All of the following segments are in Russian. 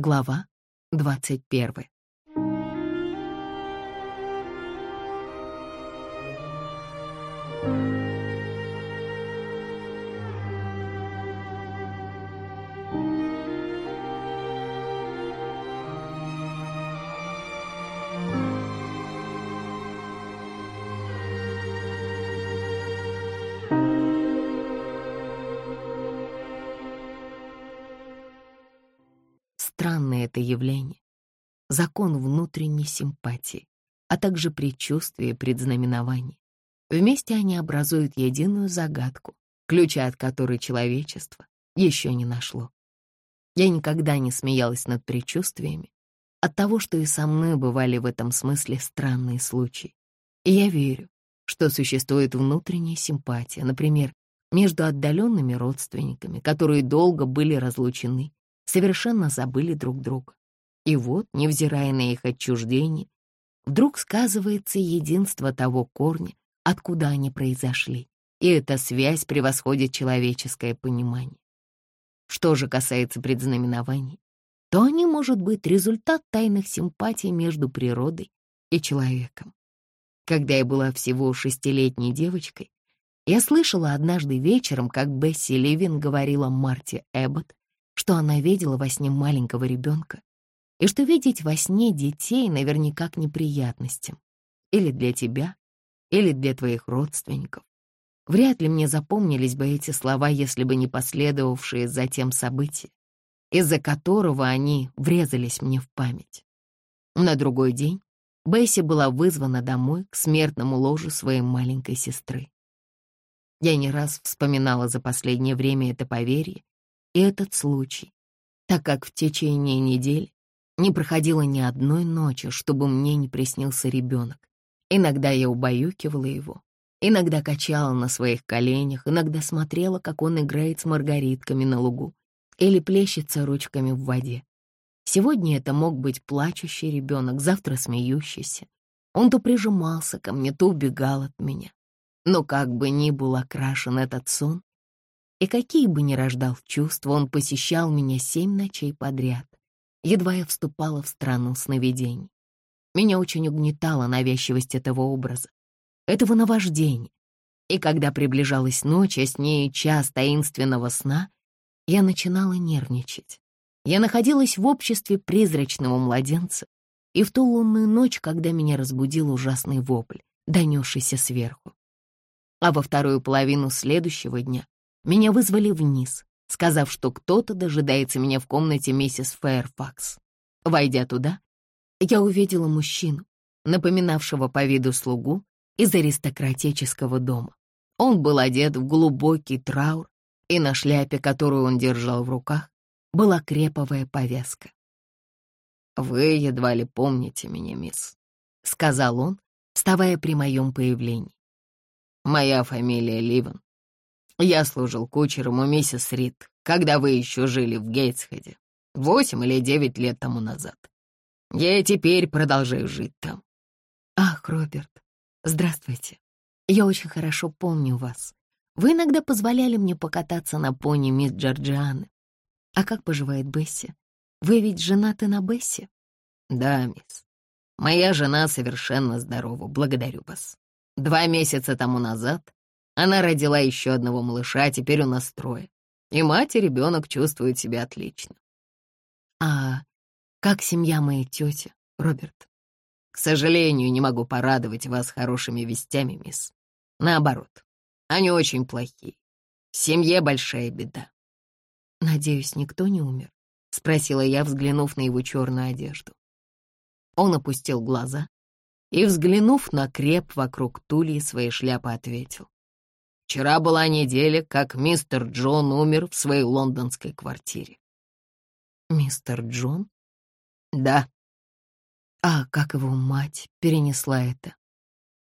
Глава 21. Это явление. Закон внутренней симпатии, а также предчувствие предзнаменований. Вместе они образуют единую загадку, ключа от которой человечество еще не нашло. Я никогда не смеялась над предчувствиями, от того, что и со мной бывали в этом смысле странные случаи. И я верю, что существует внутренняя симпатия, например, между отдаленными родственниками, которые долго были разлучены, совершенно забыли друг друга. И вот, невзирая на их отчуждение, вдруг сказывается единство того корня, откуда они произошли, и эта связь превосходит человеческое понимание. Что же касается предзнаменований, то они, может быть, результат тайных симпатий между природой и человеком. Когда я была всего шестилетней девочкой, я слышала однажды вечером, как Бесси Ливин говорила Марте Эббот, что она видела во сне маленького ребенка, и что видеть во сне детей наверняка к неприятностям. Или для тебя, или для твоих родственников. Вряд ли мне запомнились бы эти слова, если бы не последовавшие затем события, из-за которого они врезались мне в память. На другой день Бесси была вызвана домой к смертному ложу своей маленькой сестры. Я не раз вспоминала за последнее время это поверье этот случай, так как в течение недели не проходило ни одной ночи, чтобы мне не приснился ребенок. Иногда я убаюкивала его, иногда качала на своих коленях, иногда смотрела, как он играет с маргаритками на лугу или плещется ручками в воде. Сегодня это мог быть плачущий ребенок, завтра смеющийся. Он то прижимался ко мне, то убегал от меня. Но как бы ни был окрашен этот сон, и какие бы ни рождал чувства, он посещал меня семь ночей подряд, едва я вступала в страну сновидений. Меня очень угнетала навязчивость этого образа, этого наваждения. И когда приближалась ночь, а с ней час таинственного сна, я начинала нервничать. Я находилась в обществе призрачного младенца, и в ту лунную ночь, когда меня разбудил ужасный вопль, донесшийся сверху. А во вторую половину следующего дня меня вызвали вниз, сказав, что кто-то дожидается меня в комнате миссис Фэрфакс. Войдя туда, я увидела мужчину, напоминавшего по виду слугу из аристократического дома. Он был одет в глубокий траур, и на шляпе, которую он держал в руках, была креповая повязка. «Вы едва ли помните меня, мисс», — сказал он, вставая при моем появлении. «Моя фамилия Ливен. Я служил кучером у миссис Рид, когда вы еще жили в Гейтсхеде, восемь или девять лет тому назад. Я теперь продолжаю жить там. Ах, Роберт, здравствуйте. Я очень хорошо помню вас. Вы иногда позволяли мне покататься на пони мисс Джорджианы. А как поживает Бесси? Вы ведь женаты на Бесси? Да, мисс. Моя жена совершенно здорова, благодарю вас. Два месяца тому назад она родила еще одного малыша, теперь у нас трое. И мать, и ребенок чувствуют себя отлично. А как семья моей тети, Роберт? К сожалению, не могу порадовать вас хорошими вестями, мисс. Наоборот, они очень плохие. В семье большая беда. Надеюсь, никто не умер? Спросила я, взглянув на его черную одежду. Он опустил глаза и, взглянув на креп вокруг тулии своей шляпы, ответил. Вчера была неделя, как мистер Джон умер в своей лондонской квартире. Мистер Джон? Да. А как его мать перенесла это?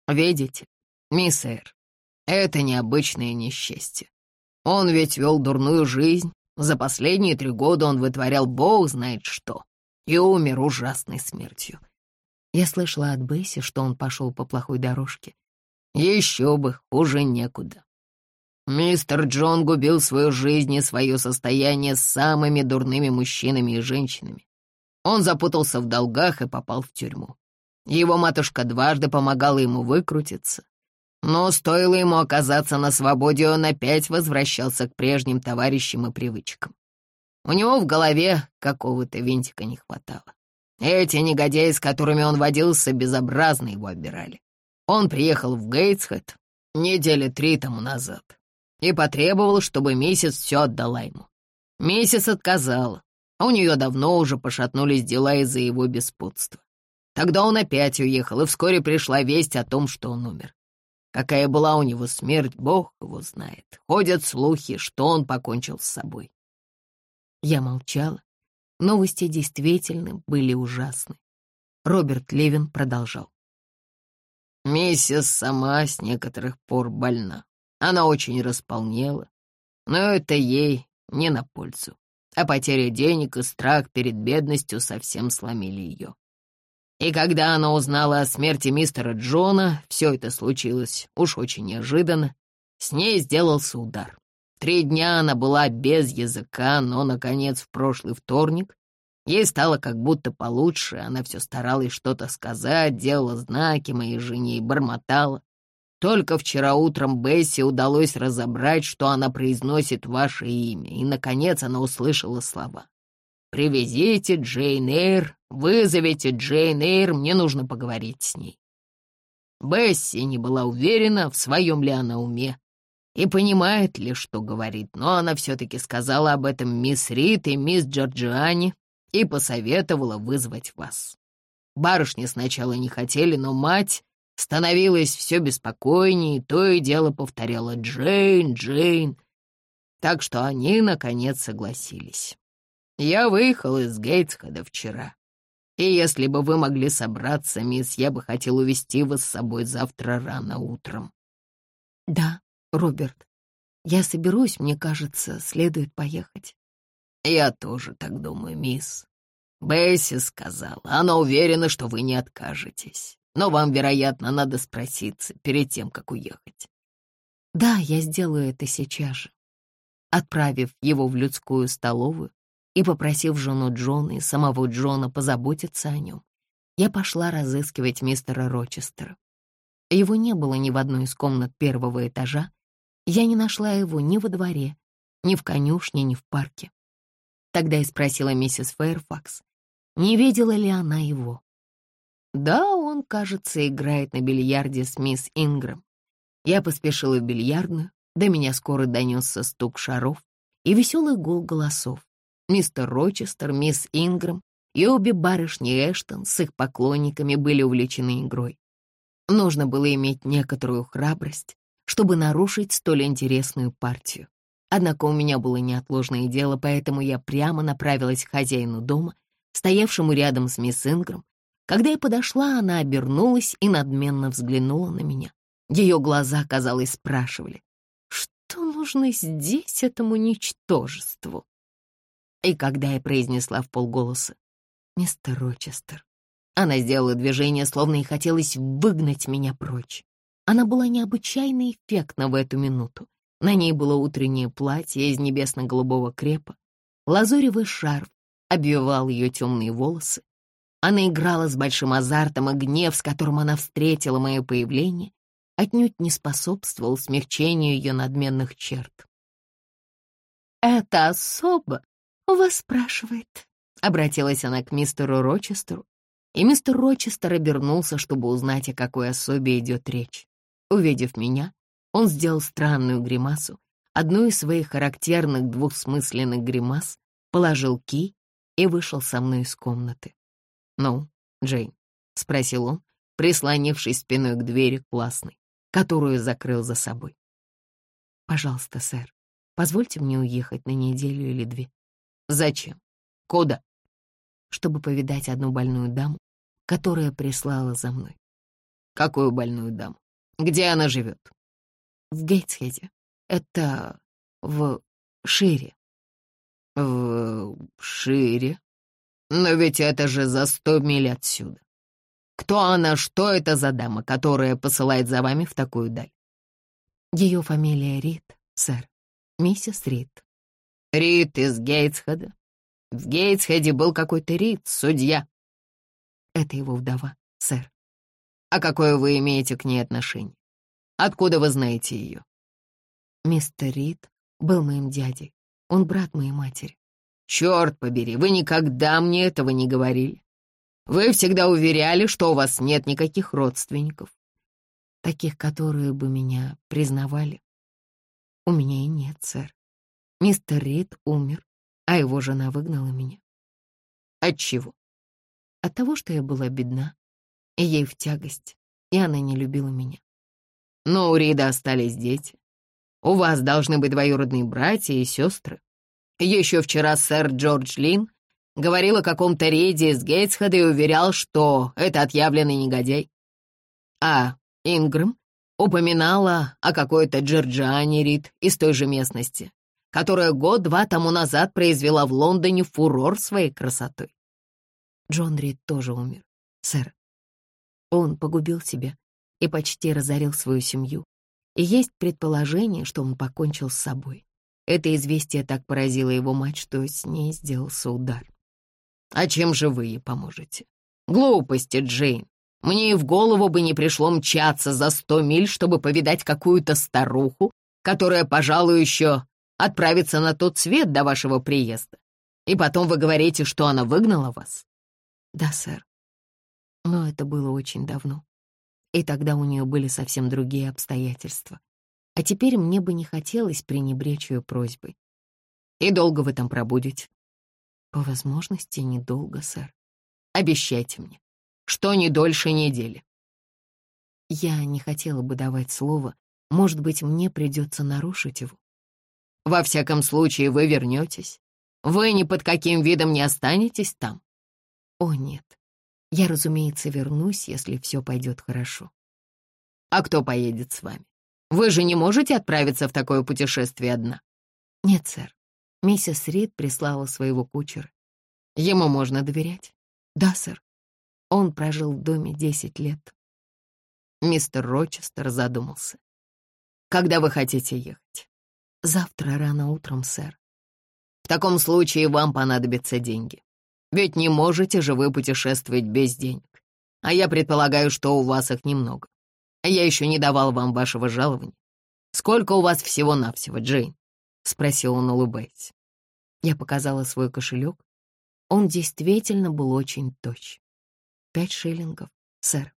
Видите, мисс Эр, это необычное несчастье. Он ведь вел дурную жизнь. За последние три года он вытворял бог знает что. И умер ужасной смертью. Я слышала от Бесси, что он пошел по плохой дорожке, еще бы, хуже некуда. Мистер Джон губил свою жизнь и свое состояние с самыми дурными мужчинами и женщинами. Он запутался в долгах и попал в тюрьму. Его матушка дважды помогала ему выкрутиться. Но стоило ему оказаться на свободе, он опять возвращался к прежним товарищам и привычкам. У него в голове какого-то винтика не хватало. Эти негодяи, с которыми он водился, безобразно его обирали. Он приехал в Гейтсхед недели три тому назад и потребовал, чтобы миссис все отдала ему. Миссис отказала, а у нее давно уже пошатнулись дела из-за его беспутства. Тогда он опять уехал, и вскоре пришла весть о том, что он умер. Какая была у него смерть, Бог его знает. Ходят слухи, что он покончил с собой. Я молчала. Новости действительно были ужасны. Роберт Левин продолжал. Миссис сама с некоторых пор больна. Она очень располнела, но это ей не на пользу. А потеря денег и страх перед бедностью совсем сломили ее. И когда она узнала о смерти мистера Джона, все это случилось уж очень неожиданно, с ней сделался удар. Три дня она была без языка, но, наконец, в прошлый вторник ей стало как будто получше, она все старалась что-то сказать, делала знаки моей жене и бормотала. Только вчера утром Бесси удалось разобрать, что она произносит ваше имя, и, наконец, она услышала слова. «Привезите Джейн Эйр, вызовите Джейн Эйр, мне нужно поговорить с ней». Бесси не была уверена, в своем ли она уме, и понимает ли, что говорит, но она все-таки сказала об этом мисс Рид и мисс Джорджиани и посоветовала вызвать вас. Барышни сначала не хотели, но мать становилась все беспокойнее, то и дело повторяла «Джейн, Джейн», так что они, наконец, согласились. Я выехал из Гейтсхеда вчера. И если бы вы могли собраться, мисс, я бы хотел увезти вас с собой завтра рано утром». «Да, Роберт, я соберусь, мне кажется, следует поехать». «Я тоже так думаю, мисс. Бесси сказала, она уверена, что вы не откажетесь. Но вам, вероятно, надо спроситься перед тем, как уехать». «Да, я сделаю это сейчас же». Отправив его в людскую столовую, и, попросив жену Джона и самого Джона позаботиться о нем, я пошла разыскивать мистера Рочестера. Его не было ни в одной из комнат первого этажа. Я не нашла его ни во дворе, ни в конюшне, ни в парке. Тогда я спросила миссис Фэйрфакс, не видела ли она его. Да, он, кажется, играет на бильярде с мисс Ингрэм. Я поспешила в бильярдную, до меня скоро донесся стук шаров и веселый гул голосов мистер Рочестер, мисс Ингрэм и обе барышни Эштон с их поклонниками были увлечены игрой. Нужно было иметь некоторую храбрость, чтобы нарушить столь интересную партию. Однако у меня было неотложное дело, поэтому я прямо направилась к хозяину дома, стоявшему рядом с мисс Ингрэм. Когда я подошла, она обернулась и надменно взглянула на меня. Ее глаза, казалось, спрашивали, что нужно здесь этому ничтожеству? И когда я произнесла в полголоса «Мистер Рочестер», она сделала движение, словно и хотелось выгнать меня прочь. Она была необычайно эффектна в эту минуту. На ней было утреннее платье из небесно-голубого крепа. Лазуревый шарф обвивал ее темные волосы. Она играла с большим азартом, и гнев, с которым она встретила мое появление, отнюдь не способствовал смягчению ее надменных черт. «Это особо вас спрашивает», — обратилась она к мистеру Рочестеру, и мистер Рочестер обернулся, чтобы узнать, о какой особе идет речь. Увидев меня, он сделал странную гримасу, одну из своих характерных двухсмысленных гримас, положил ки и вышел со мной из комнаты. «Ну, Джейн?» — спросил он, прислонившись спиной к двери классной, которую закрыл за собой. «Пожалуйста, сэр, позвольте мне уехать на неделю или две. Зачем? Куда? Чтобы повидать одну больную даму, которая прислала за мной. Какую больную даму? Где она живет? В Гейтсхеде. Это в Шире. В Шире? Но ведь это же за сто миль отсюда. Кто она, что это за дама, которая посылает за вами в такую даль? Ее фамилия Рид, сэр. Миссис Рид. Рид из Гейтсхеда. В Гейтсхеде был какой-то Рид, судья. Это его вдова, сэр. А какое вы имеете к ней отношение? Откуда вы знаете ее? Мистер Рид был моим дядей. Он брат моей матери. Черт побери, вы никогда мне этого не говорили. Вы всегда уверяли, что у вас нет никаких родственников. Таких, которые бы меня признавали. У меня и нет, сэр. Мистер Рид умер, а его жена выгнала меня. От чего? От того, что я была бедна, и ей в тягость, и она не любила меня. Но у Рида остались дети. У вас должны быть двоюродные братья и сестры. Еще вчера сэр Джордж Лин говорил о каком-то рейде из Гейтсхеда и уверял, что это отъявленный негодяй. А Ингрэм упоминала о какой-то Джорджиане Рид из той же местности, которая год-два тому назад произвела в Лондоне фурор своей красотой. Джон Рид тоже умер, сэр. Он погубил себя и почти разорил свою семью. И есть предположение, что он покончил с собой. Это известие так поразило его мать, что с ней сделался удар. А чем же вы ей поможете? Глупости, Джейн. Мне и в голову бы не пришло мчаться за сто миль, чтобы повидать какую-то старуху, которая, пожалуй, еще отправится на тот свет до вашего приезда. И потом вы говорите, что она выгнала вас? Да, сэр. Но это было очень давно. И тогда у нее были совсем другие обстоятельства. А теперь мне бы не хотелось пренебречь ее просьбой. И долго вы там пробудете? По возможности, недолго, сэр. Обещайте мне, что не дольше недели. Я не хотела бы давать слово. Может быть, мне придется нарушить его. Во всяком случае, вы вернетесь. Вы ни под каким видом не останетесь там. О, нет. Я, разумеется, вернусь, если все пойдет хорошо. А кто поедет с вами? Вы же не можете отправиться в такое путешествие одна? Нет, сэр. Миссис Рид прислала своего кучера. Ему можно доверять? Да, сэр. Он прожил в доме десять лет. Мистер Рочестер задумался. Когда вы хотите ехать? Завтра рано утром, сэр. В таком случае вам понадобятся деньги. Ведь не можете же вы путешествовать без денег. А я предполагаю, что у вас их немного. Я еще не давал вам вашего жалования. Сколько у вас всего-навсего, Джейн? — спросил он, улыбаясь. Я показала свой кошелек. Он действительно был очень точ. Пять шиллингов, сэр.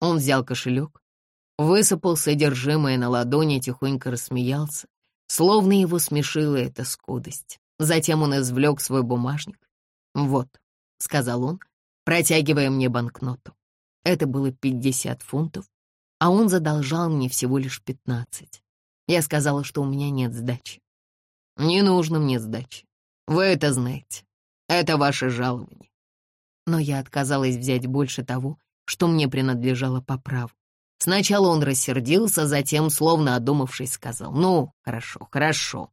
Он взял кошелек, высыпал содержимое на ладони и тихонько рассмеялся, словно его смешила эта скудость. Затем он извлек свой бумажник. «Вот», — сказал он, протягивая мне банкноту. Это было пятьдесят фунтов, а он задолжал мне всего лишь пятнадцать. Я сказала, что у меня нет сдачи. Не нужно мне сдачи. Вы это знаете. Это ваше жалование. Но я отказалась взять больше того, что мне принадлежало по праву. Сначала он рассердился, затем, словно одумавшись, сказал, «Ну, хорошо, хорошо.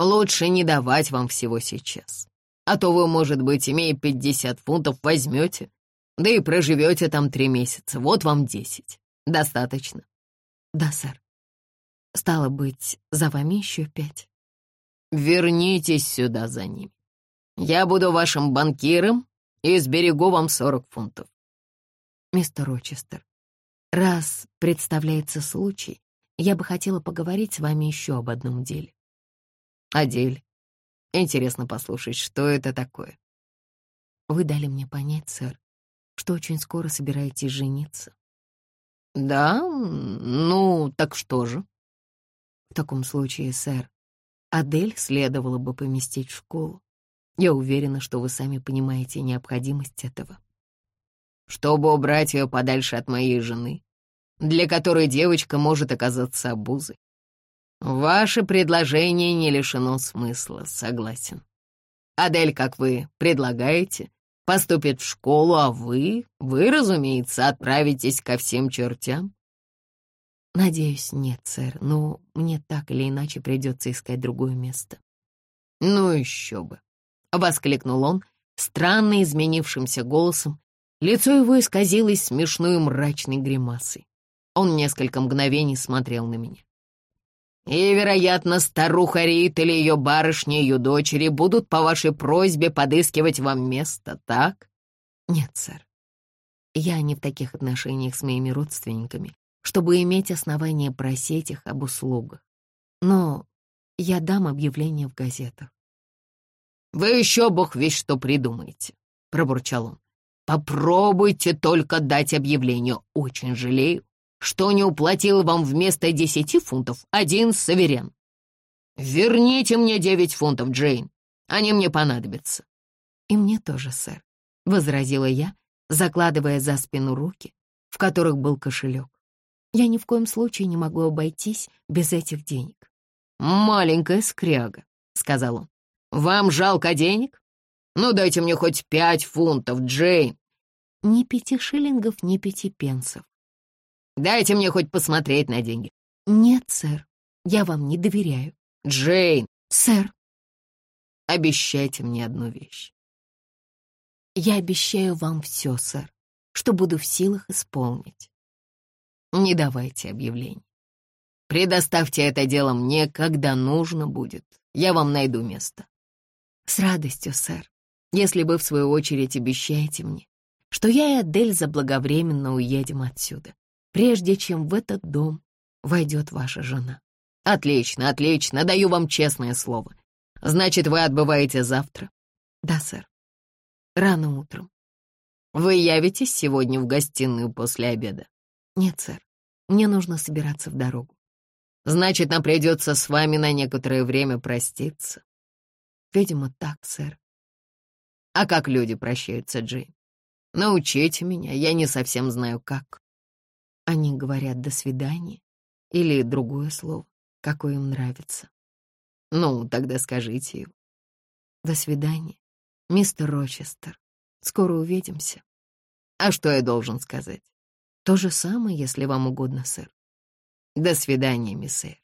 Лучше не давать вам всего сейчас. А то вы, может быть, имея 50 фунтов, возьмете, да и проживете там три месяца. Вот вам 10. Достаточно?» «Да, сэр». Стало быть, за вами еще пять. Вернитесь сюда за ними. Я буду вашим банкиром и сберегу вам сорок фунтов. Мистер Рочестер, раз представляется случай, я бы хотела поговорить с вами еще об одном деле. О деле? Интересно послушать, что это такое. Вы дали мне понять, сэр, что очень скоро собираетесь жениться. Да? Ну, так что же? В таком случае, сэр, Адель следовало бы поместить в школу. Я уверена, что вы сами понимаете необходимость этого. Чтобы убрать ее подальше от моей жены, для которой девочка может оказаться обузой. Ваше предложение не лишено смысла, согласен. Адель, как вы предлагаете, поступит в школу, а вы, вы, разумеется, отправитесь ко всем чертям. «Надеюсь, нет, сэр, но мне так или иначе придется искать другое место». «Ну еще бы!» — воскликнул он странно изменившимся голосом. Лицо его исказилось смешной мрачной гримасой. Он несколько мгновений смотрел на меня. И, вероятно, старуха Рит или ее барышни, ее дочери будут по вашей просьбе подыскивать вам место, так? Нет, сэр. Я не в таких отношениях с моими родственниками, чтобы иметь основания просить их об услугах. Но я дам объявление в газетах. «Вы еще, бог весь, что придумаете», — пробурчал он. «Попробуйте только дать объявление. Очень жалею, что не уплатил вам вместо десяти фунтов один саверен. Верните мне девять фунтов, Джейн. Они мне понадобятся». «И мне тоже, сэр», — возразила я, закладывая за спину руки, в которых был кошелек. «Я ни в коем случае не могу обойтись без этих денег». «Маленькая скряга», — сказал он. «Вам жалко денег? Ну, дайте мне хоть пять фунтов, Джейн». «Ни пяти шиллингов, ни пяти пенсов». «Дайте мне хоть посмотреть на деньги». «Нет, сэр, я вам не доверяю». «Джейн». «Сэр». «Обещайте мне одну вещь». «Я обещаю вам все, сэр, что буду в силах исполнить». «Не давайте объявлений. Предоставьте это дело мне, когда нужно будет. Я вам найду место. С радостью, сэр, если вы, в свою очередь, обещаете мне, что я и Адель заблаговременно уедем отсюда, прежде чем в этот дом войдет ваша жена. Отлично, отлично, даю вам честное слово. Значит, вы отбываете завтра? Да, сэр. Рано утром. Вы явитесь сегодня в гостиную после обеда? Нет, сэр. Мне нужно собираться в дорогу. Значит, нам придется с вами на некоторое время проститься. Видимо, так, сэр. А как люди прощаются, Джейн? Научите меня, я не совсем знаю, как. Они говорят «до свидания» или другое слово, какое им нравится. Ну, тогда скажите его. До свидания, мистер Рочестер. Скоро увидимся. А что я должен сказать? То же самое, если вам угодно, сэр. До свидания, мисс Эйр.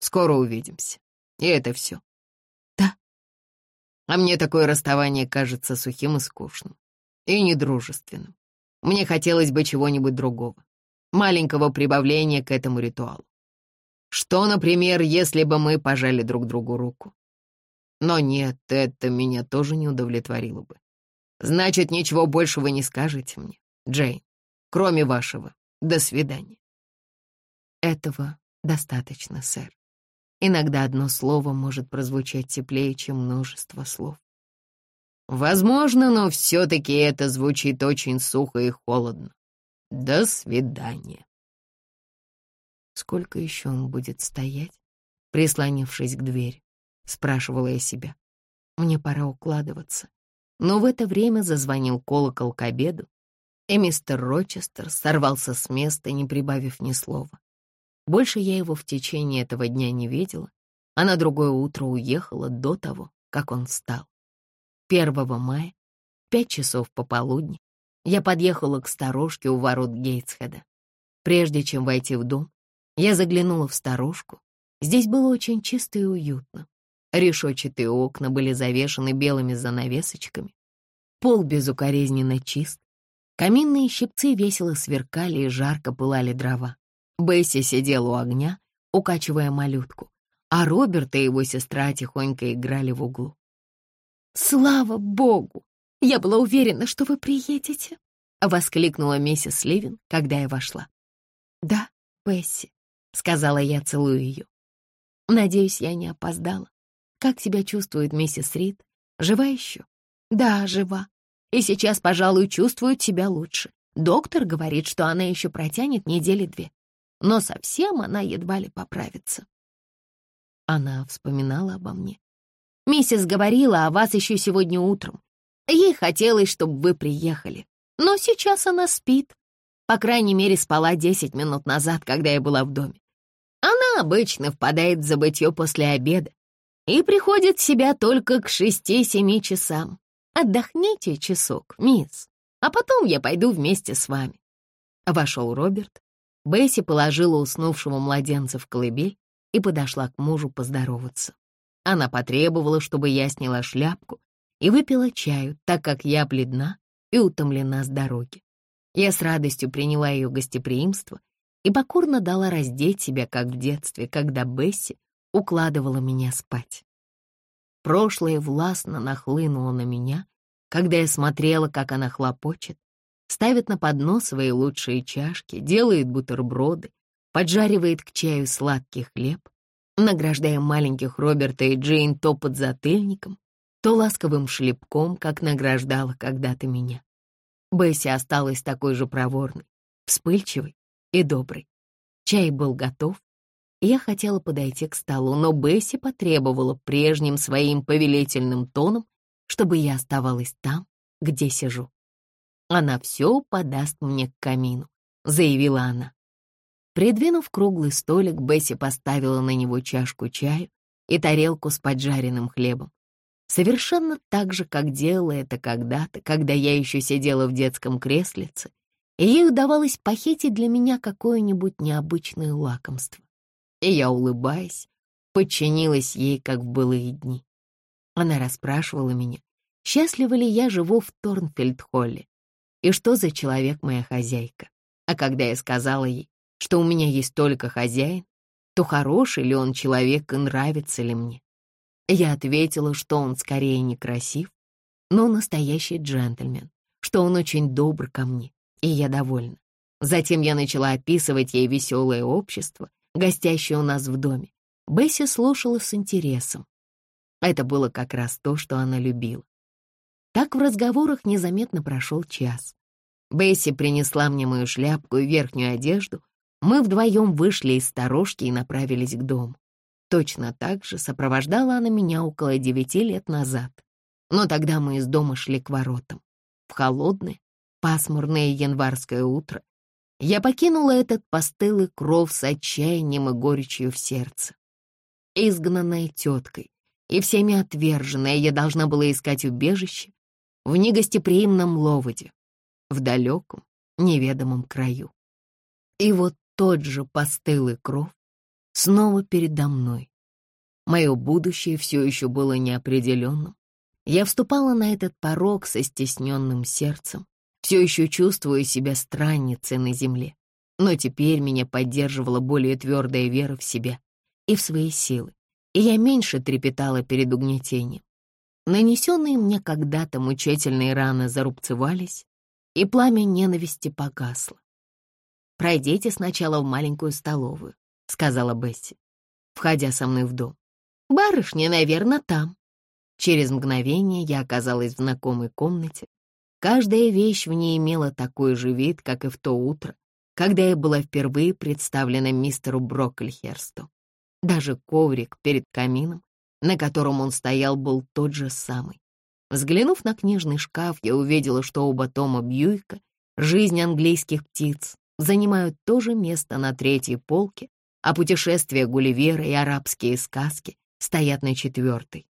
Скоро увидимся. И это все. Да. А мне такое расставание кажется сухим и скучным. И недружественным. Мне хотелось бы чего-нибудь другого. Маленького прибавления к этому ритуалу. Что, например, если бы мы пожали друг другу руку? Но нет, это меня тоже не удовлетворило бы. Значит, ничего больше вы не скажете мне, Джейн, кроме вашего «до свидания». Этого достаточно, сэр. Иногда одно слово может прозвучать теплее, чем множество слов. Возможно, но все-таки это звучит очень сухо и холодно. До свидания. Сколько еще он будет стоять, прислонившись к двери? Спрашивала я себя. Мне пора укладываться. Но в это время зазвонил колокол к обеду, и мистер Рочестер сорвался с места, не прибавив ни слова. Больше я его в течение этого дня не видела, а на другое утро уехала до того, как он встал. 1 мая, пять часов пополудни, я подъехала к сторожке у ворот Гейтсхеда. Прежде чем войти в дом, я заглянула в сторожку. Здесь было очень чисто и уютно. Решетчатые окна были завешаны белыми занавесочками. Пол безукоризненно чист. Каминные щипцы весело сверкали и жарко пылали дрова. Бесси сидел у огня, укачивая малютку, а Роберт и его сестра тихонько играли в углу. «Слава богу! Я была уверена, что вы приедете!» — воскликнула миссис Ливин, когда я вошла. «Да, Бесси», — сказала я, целую ее. «Надеюсь, я не опоздала. Как себя чувствует миссис Рид? Жива еще?» «Да, жива. И сейчас, пожалуй, чувствует себя лучше. Доктор говорит, что она еще протянет недели две но совсем она едва ли поправится. Она вспоминала обо мне. «Миссис говорила о вас еще сегодня утром. Ей хотелось, чтобы вы приехали. Но сейчас она спит. По крайней мере, спала десять минут назад, когда я была в доме. Она обычно впадает в забытье после обеда и приходит в себя только к шести-семи часам. Отдохните часок, мисс, а потом я пойду вместе с вами». Вошел Роберт Бесси положила уснувшего младенца в колыбель и подошла к мужу поздороваться. Она потребовала, чтобы я сняла шляпку и выпила чаю, так как я бледна и утомлена с дороги. Я с радостью приняла ее гостеприимство и покорно дала раздеть себя, как в детстве, когда Бесси укладывала меня спать. Прошлое властно нахлынуло на меня, когда я смотрела, как она хлопочет, ставит на поднос свои лучшие чашки, делает бутерброды, поджаривает к чаю сладкий хлеб, награждая маленьких Роберта и Джейн то под затыльником, то ласковым шлепком, как награждала когда-то меня. Бесси осталась такой же проворной, вспыльчивой и доброй. Чай был готов, я хотела подойти к столу, но Бесси потребовала прежним своим повелительным тоном, чтобы я оставалась там, где сижу. «Она все подаст мне к камину», — заявила она. Придвинув круглый столик, Бесси поставила на него чашку чаю и тарелку с поджаренным хлебом. Совершенно так же, как делала это когда-то, когда я еще сидела в детском креслице, и ей удавалось похитить для меня какое-нибудь необычное лакомство. И я, улыбаясь, подчинилась ей, как в былые дни. Она расспрашивала меня, счастлива ли я живу в Торнфельд-холле, и что за человек моя хозяйка. А когда я сказала ей, что у меня есть только хозяин, то хороший ли он человек и нравится ли мне. Я ответила, что он скорее некрасив, но настоящий джентльмен, что он очень добр ко мне, и я довольна. Затем я начала описывать ей веселое общество, гостящее у нас в доме. Бесси слушала с интересом. Это было как раз то, что она любила. Так в разговорах незаметно прошел час. Бесси принесла мне мою шляпку и верхнюю одежду. Мы вдвоем вышли из сторожки и направились к дому. Точно так же сопровождала она меня около девяти лет назад. Но тогда мы из дома шли к воротам. В холодное, пасмурное январское утро я покинула этот постылый кров с отчаянием и горечью в сердце. Изгнанная теткой и всеми отверженная, я должна была искать убежище в негостеприимном Ловоде, в далеком, неведомом краю. И вот тот же постылый кров снова передо мной. Мое будущее все еще было неопределенным. Я вступала на этот порог со стесненным сердцем, все еще чувствуя себя странницей на земле. Но теперь меня поддерживала более твердая вера в себя и в свои силы, и я меньше трепетала перед угнетением. Нанесенные мне когда-то мучительные раны зарубцевались, и пламя ненависти погасло. «Пройдите сначала в маленькую столовую», — сказала Бесси, входя со мной в дом. «Барышня, наверное, там». Через мгновение я оказалась в знакомой комнате. Каждая вещь в ней имела такой же вид, как и в то утро, когда я была впервые представлена мистеру Брокльхерсту. Даже коврик перед камином, на котором он стоял, был тот же самый. Взглянув на книжный шкаф, я увидела, что оба тома Бьюика «Жизнь английских птиц» занимают то же место на третьей полке, а путешествия Гулливера и арабские сказки стоят на четвертой.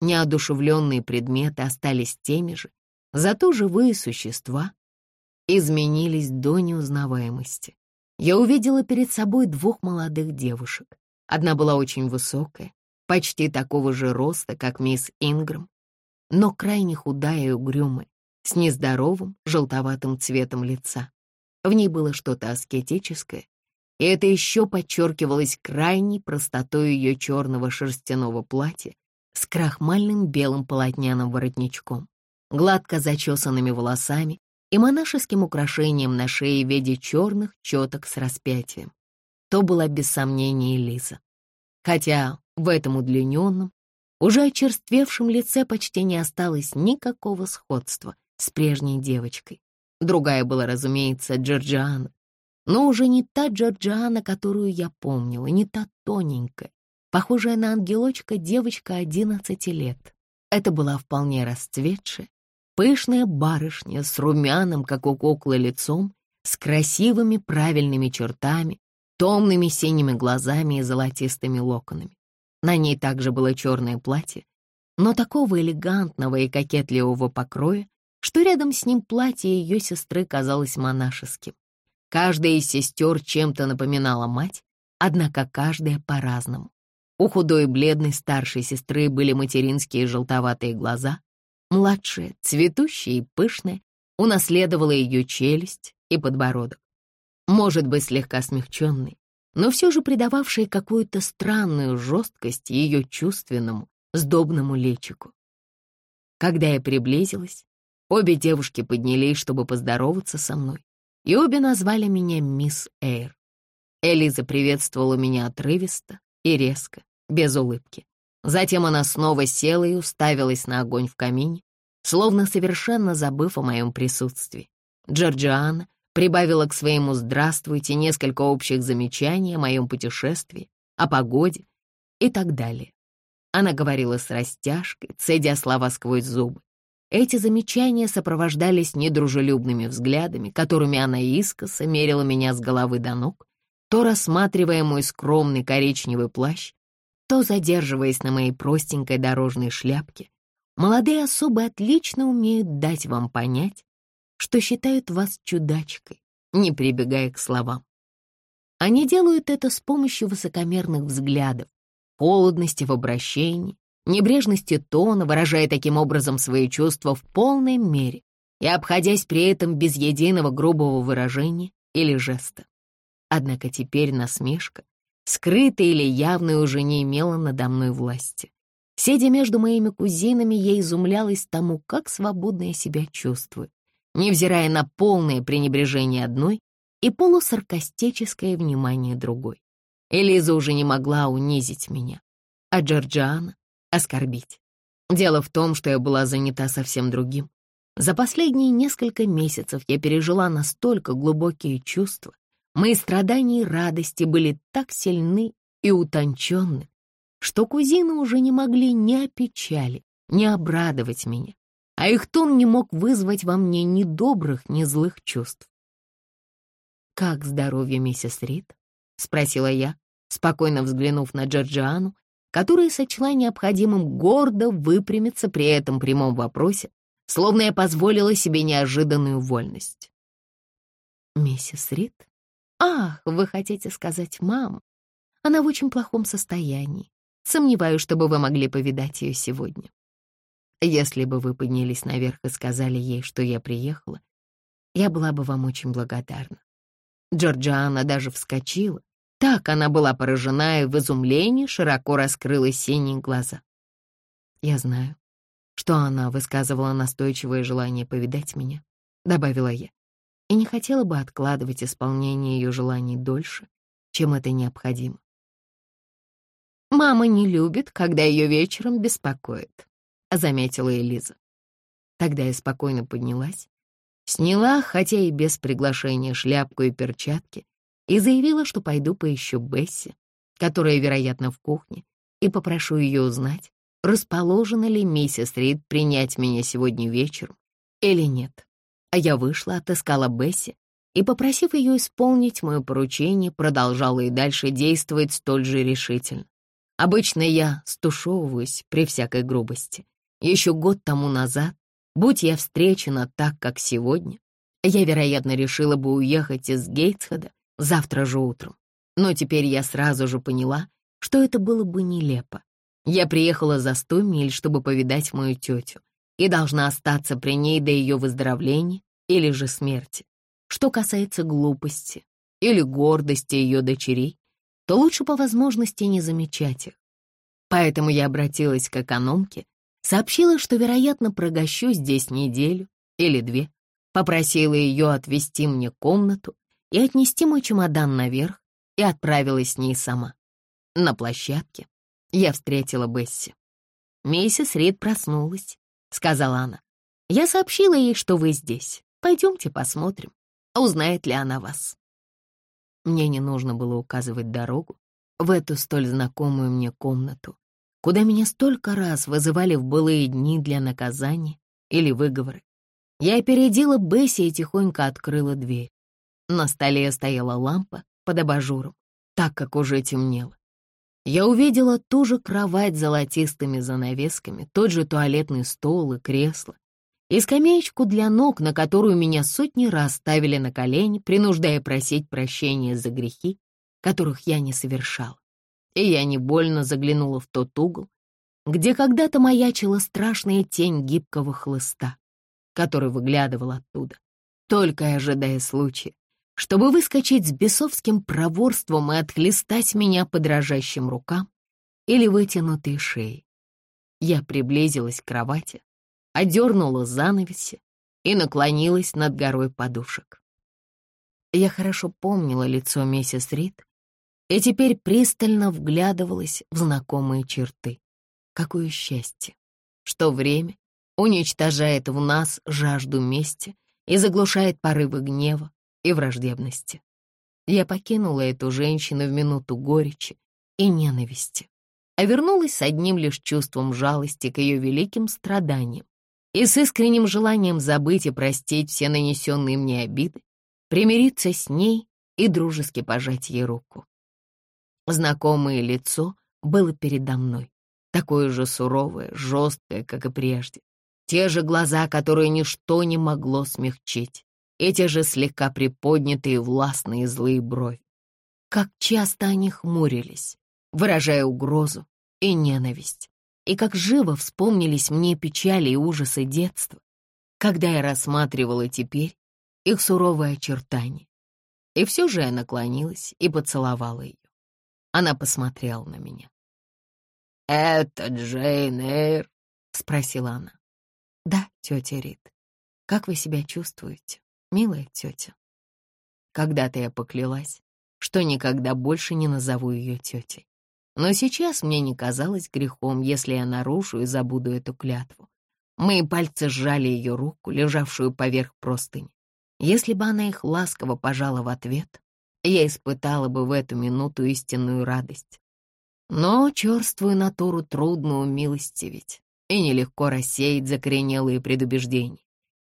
Неодушевленные предметы остались теми же, зато живые существа изменились до неузнаваемости. Я увидела перед собой двух молодых девушек. Одна была очень высокая, почти такого же роста, как мисс Инграм, но крайне худая и угрюмая, с нездоровым желтоватым цветом лица. В ней было что-то аскетическое, и это еще подчеркивалось крайней простотой ее черного шерстяного платья с крахмальным белым полотняным воротничком, гладко зачесанными волосами и монашеским украшением на шее в виде черных четок с распятием. То была без сомнения Элиза. Хотя в этом удлиненном, уже очерствевшем лице почти не осталось никакого сходства с прежней девочкой. Другая была, разумеется, Джорджиана, но уже не та Джорджиана, которую я помнила, не та тоненькая, похожая на ангелочка девочка одиннадцати лет. Это была вполне расцветшая, пышная барышня с румяным, как у куклы, лицом, с красивыми правильными чертами, томными синими глазами и золотистыми локонами. На ней также было черное платье, но такого элегантного и кокетливого покроя, что рядом с ним платье ее сестры казалось монашеским. Каждая из сестер чем-то напоминала мать, однако каждая по-разному. У худой и бледной старшей сестры были материнские желтоватые глаза, младшая, цветущая и пышная, унаследовала ее челюсть и подбородок. Может быть, слегка смягченный, но все же придававшее какую-то странную жесткость ее чувственному, сдобному личику. Когда я приблизилась, обе девушки поднялись, чтобы поздороваться со мной, и обе назвали меня мисс Эйр. Элиза приветствовала меня отрывисто и резко, без улыбки. Затем она снова села и уставилась на огонь в камине, словно совершенно забыв о моем присутствии. Джорджиана прибавила к своему «здравствуйте» несколько общих замечаний о моем путешествии, о погоде и так далее. Она говорила с растяжкой, цедя слова сквозь зубы. Эти замечания сопровождались недружелюбными взглядами, которыми она искоса мерила меня с головы до ног, то рассматривая мой скромный коричневый плащ, то задерживаясь на моей простенькой дорожной шляпке. Молодые особы отлично умеют дать вам понять, что считают вас чудачкой, не прибегая к словам. Они делают это с помощью высокомерных взглядов, холодности в обращении, небрежности тона, выражая таким образом свои чувства в полной мере и обходясь при этом без единого грубого выражения или жеста. Однако теперь насмешка, скрытая или явная, уже не имела надо мной власти. Сидя между моими кузинами, я изумлялась тому, как свободно я себя чувствую невзирая на полное пренебрежение одной и полусаркастическое внимание другой. Элиза уже не могла унизить меня, а Джорджиана — оскорбить. Дело в том, что я была занята совсем другим. За последние несколько месяцев я пережила настолько глубокие чувства, мои страдания и радости были так сильны и утонченны, что кузины уже не могли ни опечалить, ни обрадовать меня а их тон не мог вызвать во мне ни добрых, ни злых чувств. «Как здоровье, миссис Рид?» — спросила я, спокойно взглянув на Джорджиану, которая сочла необходимым гордо выпрямиться при этом прямом вопросе, словно я позволила себе неожиданную вольность. «Миссис Рид? Ах, вы хотите сказать мам? Она в очень плохом состоянии. Сомневаюсь, чтобы вы могли повидать ее сегодня. Если бы вы поднялись наверх и сказали ей, что я приехала, я была бы вам очень благодарна. Джорджиана даже вскочила. Так она была поражена и в изумлении широко раскрыла синие глаза. Я знаю, что она высказывала настойчивое желание повидать меня, добавила я, и не хотела бы откладывать исполнение ее желаний дольше, чем это необходимо. Мама не любит, когда ее вечером беспокоит, — заметила Элиза. Тогда я спокойно поднялась, сняла, хотя и без приглашения, шляпку и перчатки и заявила, что пойду поищу Бесси, которая, вероятно, в кухне, и попрошу ее узнать, расположена ли миссис Рид принять меня сегодня вечером или нет. А я вышла, отыскала Бесси и, попросив ее исполнить мое поручение, продолжала и дальше действовать столь же решительно. Обычно я стушевываюсь при всякой грубости, еще год тому назад, будь я встречена так, как сегодня, я, вероятно, решила бы уехать из Гейтсхеда завтра же утром. Но теперь я сразу же поняла, что это было бы нелепо. Я приехала за сто миль, чтобы повидать мою тетю, и должна остаться при ней до ее выздоровления или же смерти. Что касается глупости или гордости ее дочерей, то лучше по возможности не замечать их. Поэтому я обратилась к экономке Сообщила, что, вероятно, прогощу здесь неделю или две. Попросила ее отвезти мне комнату и отнести мой чемодан наверх и отправилась с ней сама. На площадке я встретила Бесси. «Миссис Рид проснулась», — сказала она. «Я сообщила ей, что вы здесь. Пойдемте посмотрим, узнает ли она вас». Мне не нужно было указывать дорогу в эту столь знакомую мне комнату, куда меня столько раз вызывали в былые дни для наказания или выговоры. Я опередила Бесси и тихонько открыла дверь. На столе стояла лампа под абажуром, так как уже темнело. Я увидела ту же кровать с золотистыми занавесками, тот же туалетный стол и кресло, и скамеечку для ног, на которую меня сотни раз ставили на колени, принуждая просить прощения за грехи, которых я не совершала и я невольно заглянула в тот угол, где когда-то маячила страшная тень гибкого хлыста, который выглядывал оттуда, только ожидая случая, чтобы выскочить с бесовским проворством и отхлестать меня по дрожащим рукам или вытянутой шеи. Я приблизилась к кровати, одернула занавеси и наклонилась над горой подушек. Я хорошо помнила лицо миссис Рид и теперь пристально вглядывалась в знакомые черты. Какое счастье, что время уничтожает в нас жажду мести и заглушает порывы гнева и враждебности. Я покинула эту женщину в минуту горечи и ненависти, а вернулась с одним лишь чувством жалости к ее великим страданиям и с искренним желанием забыть и простить все нанесенные мне обиды, примириться с ней и дружески пожать ей руку. Знакомое лицо было передо мной, такое же суровое, жесткое, как и прежде. Те же глаза, которые ничто не могло смягчить, эти же слегка приподнятые властные злые брови. Как часто они хмурились, выражая угрозу и ненависть, и как живо вспомнились мне печали и ужасы детства, когда я рассматривала теперь их суровые очертания. И все же я наклонилась и поцеловала ее. Она посмотрела на меня. «Это Джейн Эйр?» — спросила она. «Да, тетя Рид. Как вы себя чувствуете, милая тетя?» Когда-то я поклялась, что никогда больше не назову ее тетей. Но сейчас мне не казалось грехом, если я нарушу и забуду эту клятву. Мои пальцы сжали ее руку, лежавшую поверх простыни. Если бы она их ласково пожала в ответ, я испытала бы в эту минуту истинную радость. Но черствую натуру трудно умилостивить и нелегко рассеять закоренелые предубеждения.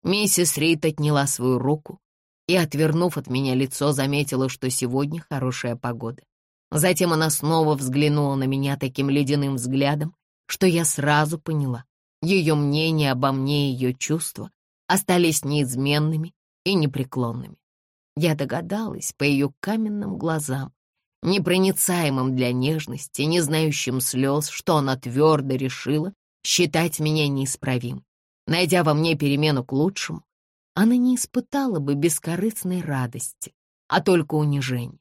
Миссис Рид отняла свою руку и, отвернув от меня лицо, заметила, что сегодня хорошая погода. Затем она снова взглянула на меня таким ледяным взглядом, что я сразу поняла. Ее мнение обо мне и ее чувства остались неизменными и непреклонными. Я догадалась по ее каменным глазам, непроницаемым для нежности, не знающим слез, что она твердо решила считать меня неисправим. Найдя во мне перемену к лучшему, она не испытала бы бескорыстной радости, а только унижение.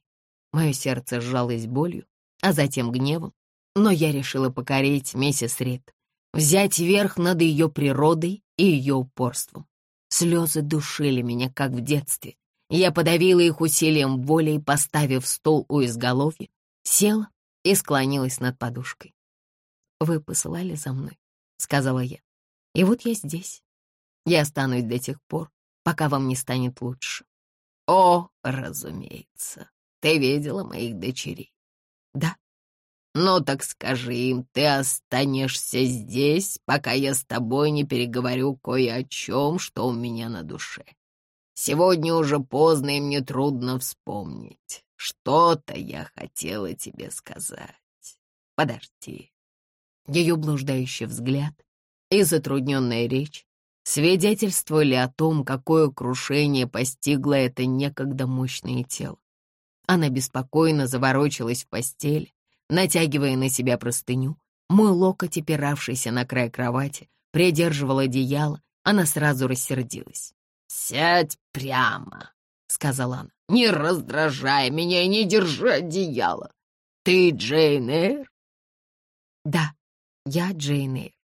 Мое сердце сжалось болью, а затем гневом, но я решила покорить миссис Рид, взять верх над ее природой и ее упорством. Слезы душили меня, как в детстве, я подавила их усилием воли и, поставив стол у изголовья, села и склонилась над подушкой. «Вы посылали за мной», — сказала я. «И вот я здесь. Я останусь до тех пор, пока вам не станет лучше». «О, разумеется, ты видела моих дочерей?» «Да». «Ну так скажи им, ты останешься здесь, пока я с тобой не переговорю кое о чем, что у меня на душе. Сегодня уже поздно, и мне трудно вспомнить. Что-то я хотела тебе сказать. Подожди. Ее блуждающий взгляд и затрудненная речь свидетельствовали о том, какое крушение постигло это некогда мощное тело. Она беспокойно заворочилась в постели, натягивая на себя простыню. Мой локоть, опиравшийся на край кровати, придерживал одеяло, она сразу рассердилась. «Сядь прямо», — сказала она. «Не раздражай меня и не держи одеяло. Ты Джейн Эйр?» «Да, я Джейн Эйр».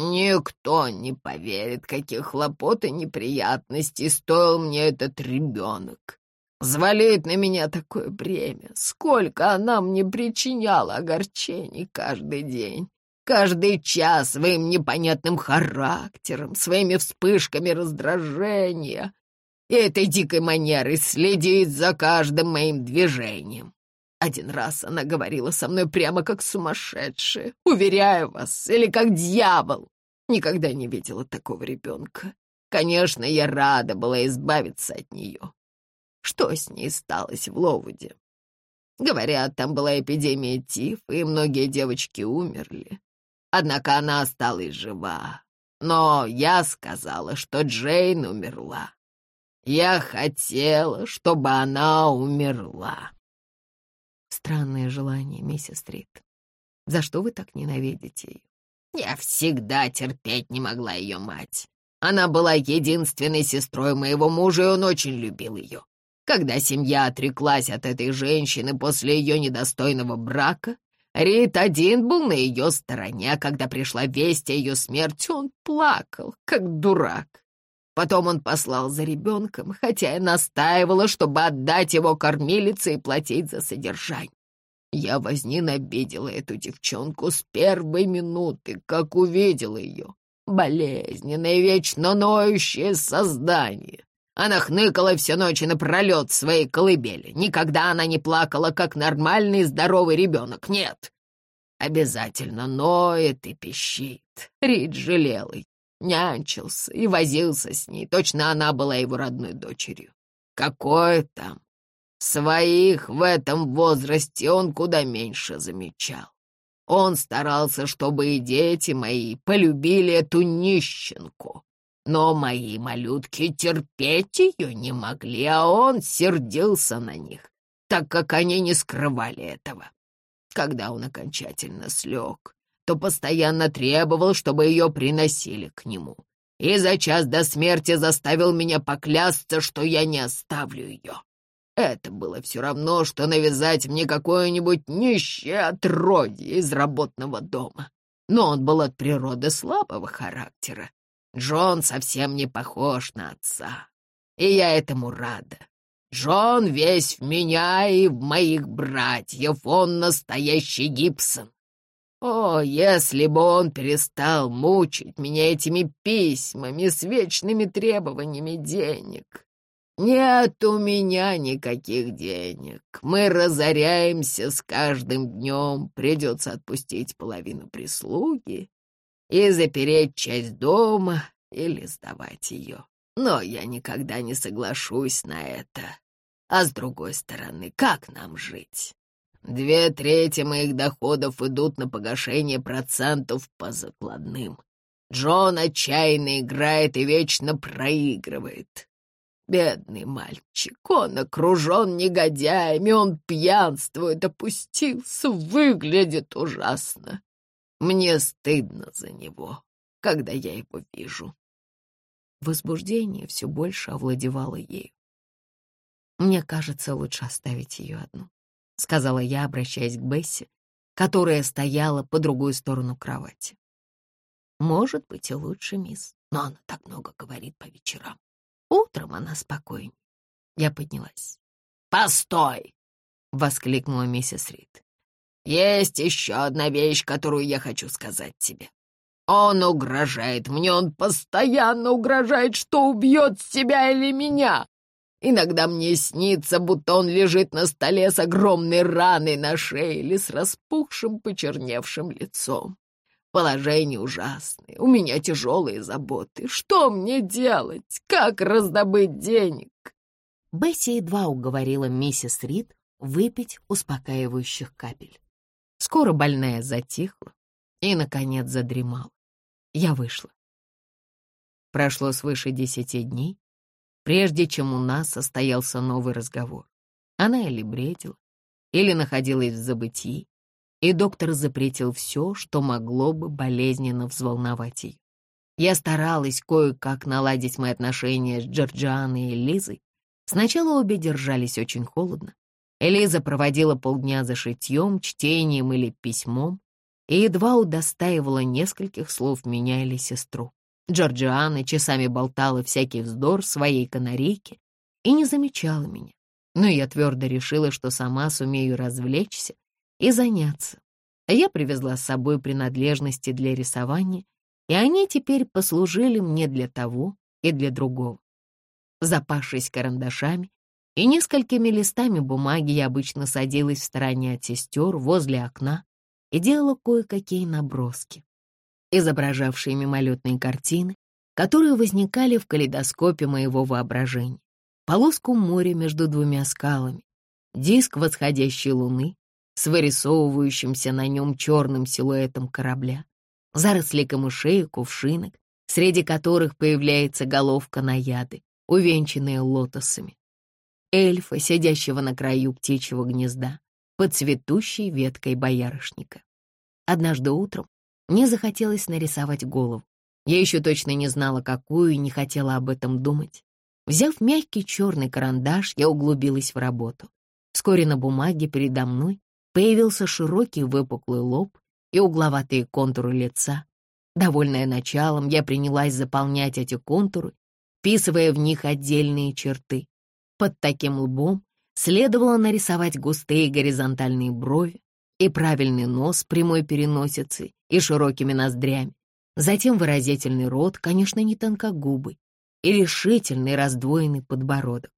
«Никто не поверит, каких хлопот и неприятностей стоил мне этот ребенок. Звалит на меня такое бремя. Сколько она мне причиняла огорчений каждый день каждый час своим непонятным характером, своими вспышками раздражения и этой дикой манерой следить за каждым моим движением. Один раз она говорила со мной прямо как сумасшедшая, уверяю вас, или как дьявол. Никогда не видела такого ребенка. Конечно, я рада была избавиться от нее. Что с ней сталось в Ловуде? Говорят, там была эпидемия тифа, и многие девочки умерли. Однако она осталась жива. Но я сказала, что Джейн умерла. Я хотела, чтобы она умерла. Странное желание, миссис Стрит. За что вы так ненавидите ее? Я всегда терпеть не могла ее мать. Она была единственной сестрой моего мужа, и он очень любил ее. Когда семья отреклась от этой женщины после ее недостойного брака, Рид один был на ее стороне, а когда пришла весть о ее смерти, он плакал, как дурак. Потом он послал за ребенком, хотя я настаивала, чтобы отдать его кормилице и платить за содержание. Я возненавидела эту девчонку с первой минуты, как увидела ее. Болезненное, вечно ноющее создание. Она хныкала всю ночь напролет в своей колыбели. Никогда она не плакала, как нормальный здоровый ребенок. Нет. Обязательно ноет и пищит. Рид жалел ее, нянчился и возился с ней. Точно она была его родной дочерью. Какое там? Своих в этом возрасте он куда меньше замечал. Он старался, чтобы и дети мои полюбили эту нищенку. Но мои малютки терпеть ее не могли, а он сердился на них, так как они не скрывали этого. Когда он окончательно слег, то постоянно требовал, чтобы ее приносили к нему. И за час до смерти заставил меня поклясться, что я не оставлю ее. Это было все равно, что навязать мне какое-нибудь нищее отродье из работного дома. Но он был от природы слабого характера Джон совсем не похож на отца, и я этому рада. Джон весь в меня и в моих братьев, он настоящий Гибсон. О, если бы он перестал мучить меня этими письмами с вечными требованиями денег. Нет у меня никаких денег. Мы разоряемся с каждым днем. Придется отпустить половину прислуги и запереть часть дома или сдавать ее. Но я никогда не соглашусь на это. А с другой стороны, как нам жить? Две трети моих доходов идут на погашение процентов по закладным. Джон отчаянно играет и вечно проигрывает. Бедный мальчик, он окружен негодяями, он пьянствует, опустился, выглядит ужасно. Мне стыдно за него, когда я его вижу. Возбуждение все больше овладевало ею. «Мне кажется, лучше оставить ее одну», — сказала я, обращаясь к Бесси, которая стояла по другую сторону кровати. «Может быть, и лучше, мисс, но она так много говорит по вечерам. Утром она спокойнее». Я поднялась. «Постой!» — воскликнула миссис Рид. Есть еще одна вещь, которую я хочу сказать тебе. Он угрожает мне, он постоянно угрожает, что убьет себя или меня. Иногда мне снится, будто он лежит на столе с огромной раной на шее или с распухшим, почерневшим лицом. Положение ужасное, у меня тяжелые заботы. Что мне делать? Как раздобыть денег?» Бесси едва уговорила миссис Рид выпить успокаивающих капель. Скоро больная затихла и, наконец, задремала. Я вышла. Прошло свыше десяти дней, прежде чем у нас состоялся новый разговор. Она или бредила, или находилась в забытии, и доктор запретил все, что могло бы болезненно взволновать ее. Я старалась кое-как наладить мои отношения с Джорджианой и Лизой. Сначала обе держались очень холодно, Элиза проводила полдня за шитьем, чтением или письмом и едва удостаивала нескольких слов меня или сестру. Джорджиана часами болтала всякий вздор своей канарейке и не замечала меня. Но я твердо решила, что сама сумею развлечься и заняться. Я привезла с собой принадлежности для рисования, и они теперь послужили мне для того и для другого. Запавшись карандашами, и несколькими листами бумаги я обычно садилась в стороне от сестер возле окна и делала кое-какие наброски, изображавшие мимолетные картины, которые возникали в калейдоскопе моего воображения. Полоску моря между двумя скалами, диск восходящей луны с вырисовывающимся на нем черным силуэтом корабля, заросли камышей и кувшинок, среди которых появляется головка наяды, увенчанная лотосами эльфа, сидящего на краю птичьего гнезда, под цветущей веткой боярышника. Однажды утром мне захотелось нарисовать голову. Я еще точно не знала, какую, и не хотела об этом думать. Взяв мягкий черный карандаш, я углубилась в работу. Вскоре на бумаге передо мной появился широкий выпуклый лоб и угловатые контуры лица. Довольная началом, я принялась заполнять эти контуры, вписывая в них отдельные черты. Под таким лбом следовало нарисовать густые горизонтальные брови и правильный нос прямой переносицей и широкими ноздрями, затем выразительный рот, конечно, не тонкогубый, и решительный раздвоенный подбородок.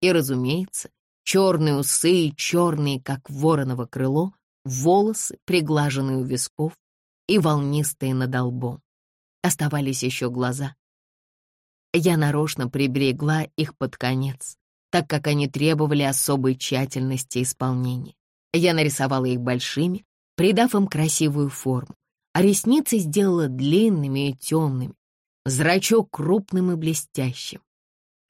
И, разумеется, черные усы и черные, как вороново крыло, волосы, приглаженные у висков и волнистые над лбом. Оставались еще глаза. Я нарочно приберегла их под конец, так как они требовали особой тщательности исполнения. Я нарисовала их большими, придав им красивую форму, а ресницы сделала длинными и темными, зрачок крупным и блестящим.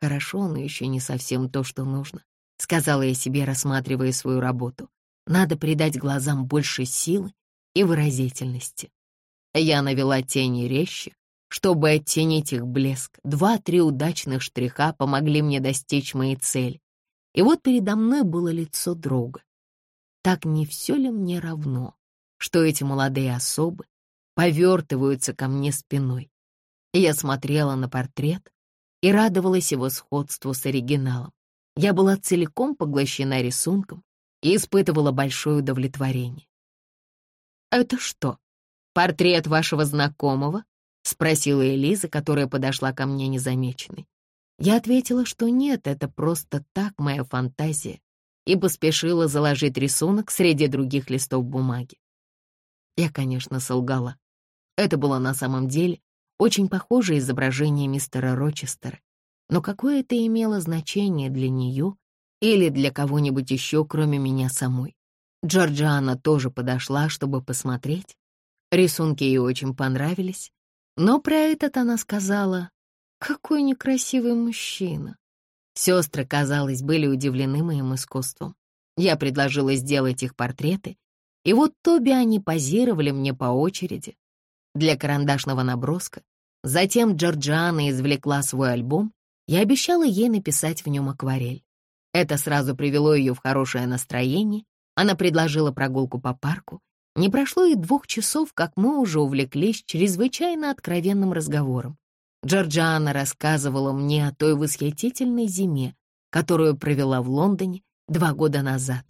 Хорошо, но еще не совсем то, что нужно, — сказала я себе, рассматривая свою работу. Надо придать глазам больше силы и выразительности. Я навела тени резче, чтобы оттенить их блеск. Два-три удачных штриха помогли мне достичь моей цели. И вот передо мной было лицо друга. Так не все ли мне равно, что эти молодые особы повертываются ко мне спиной? Я смотрела на портрет и радовалась его сходству с оригиналом. Я была целиком поглощена рисунком и испытывала большое удовлетворение. «Это что, портрет вашего знакомого?» — спросила Элиза, которая подошла ко мне незамеченной. Я ответила, что нет, это просто так моя фантазия, и поспешила заложить рисунок среди других листов бумаги. Я, конечно, солгала. Это было на самом деле очень похожее изображение мистера Рочестера, но какое это имело значение для нее или для кого-нибудь еще, кроме меня самой? Джорджиана тоже подошла, чтобы посмотреть. Рисунки ей очень понравились, но про этот она сказала, «Какой некрасивый мужчина». Сестры, казалось, были удивлены моим искусством. Я предложила сделать их портреты, и вот Тоби они позировали мне по очереди для карандашного наброска. Затем Джорджиана извлекла свой альбом я обещала ей написать в нем акварель. Это сразу привело ее в хорошее настроение. Она предложила прогулку по парку. Не прошло и двух часов, как мы уже увлеклись чрезвычайно откровенным разговором. Джорджиана рассказывала мне о той восхитительной зиме, которую провела в Лондоне два года назад,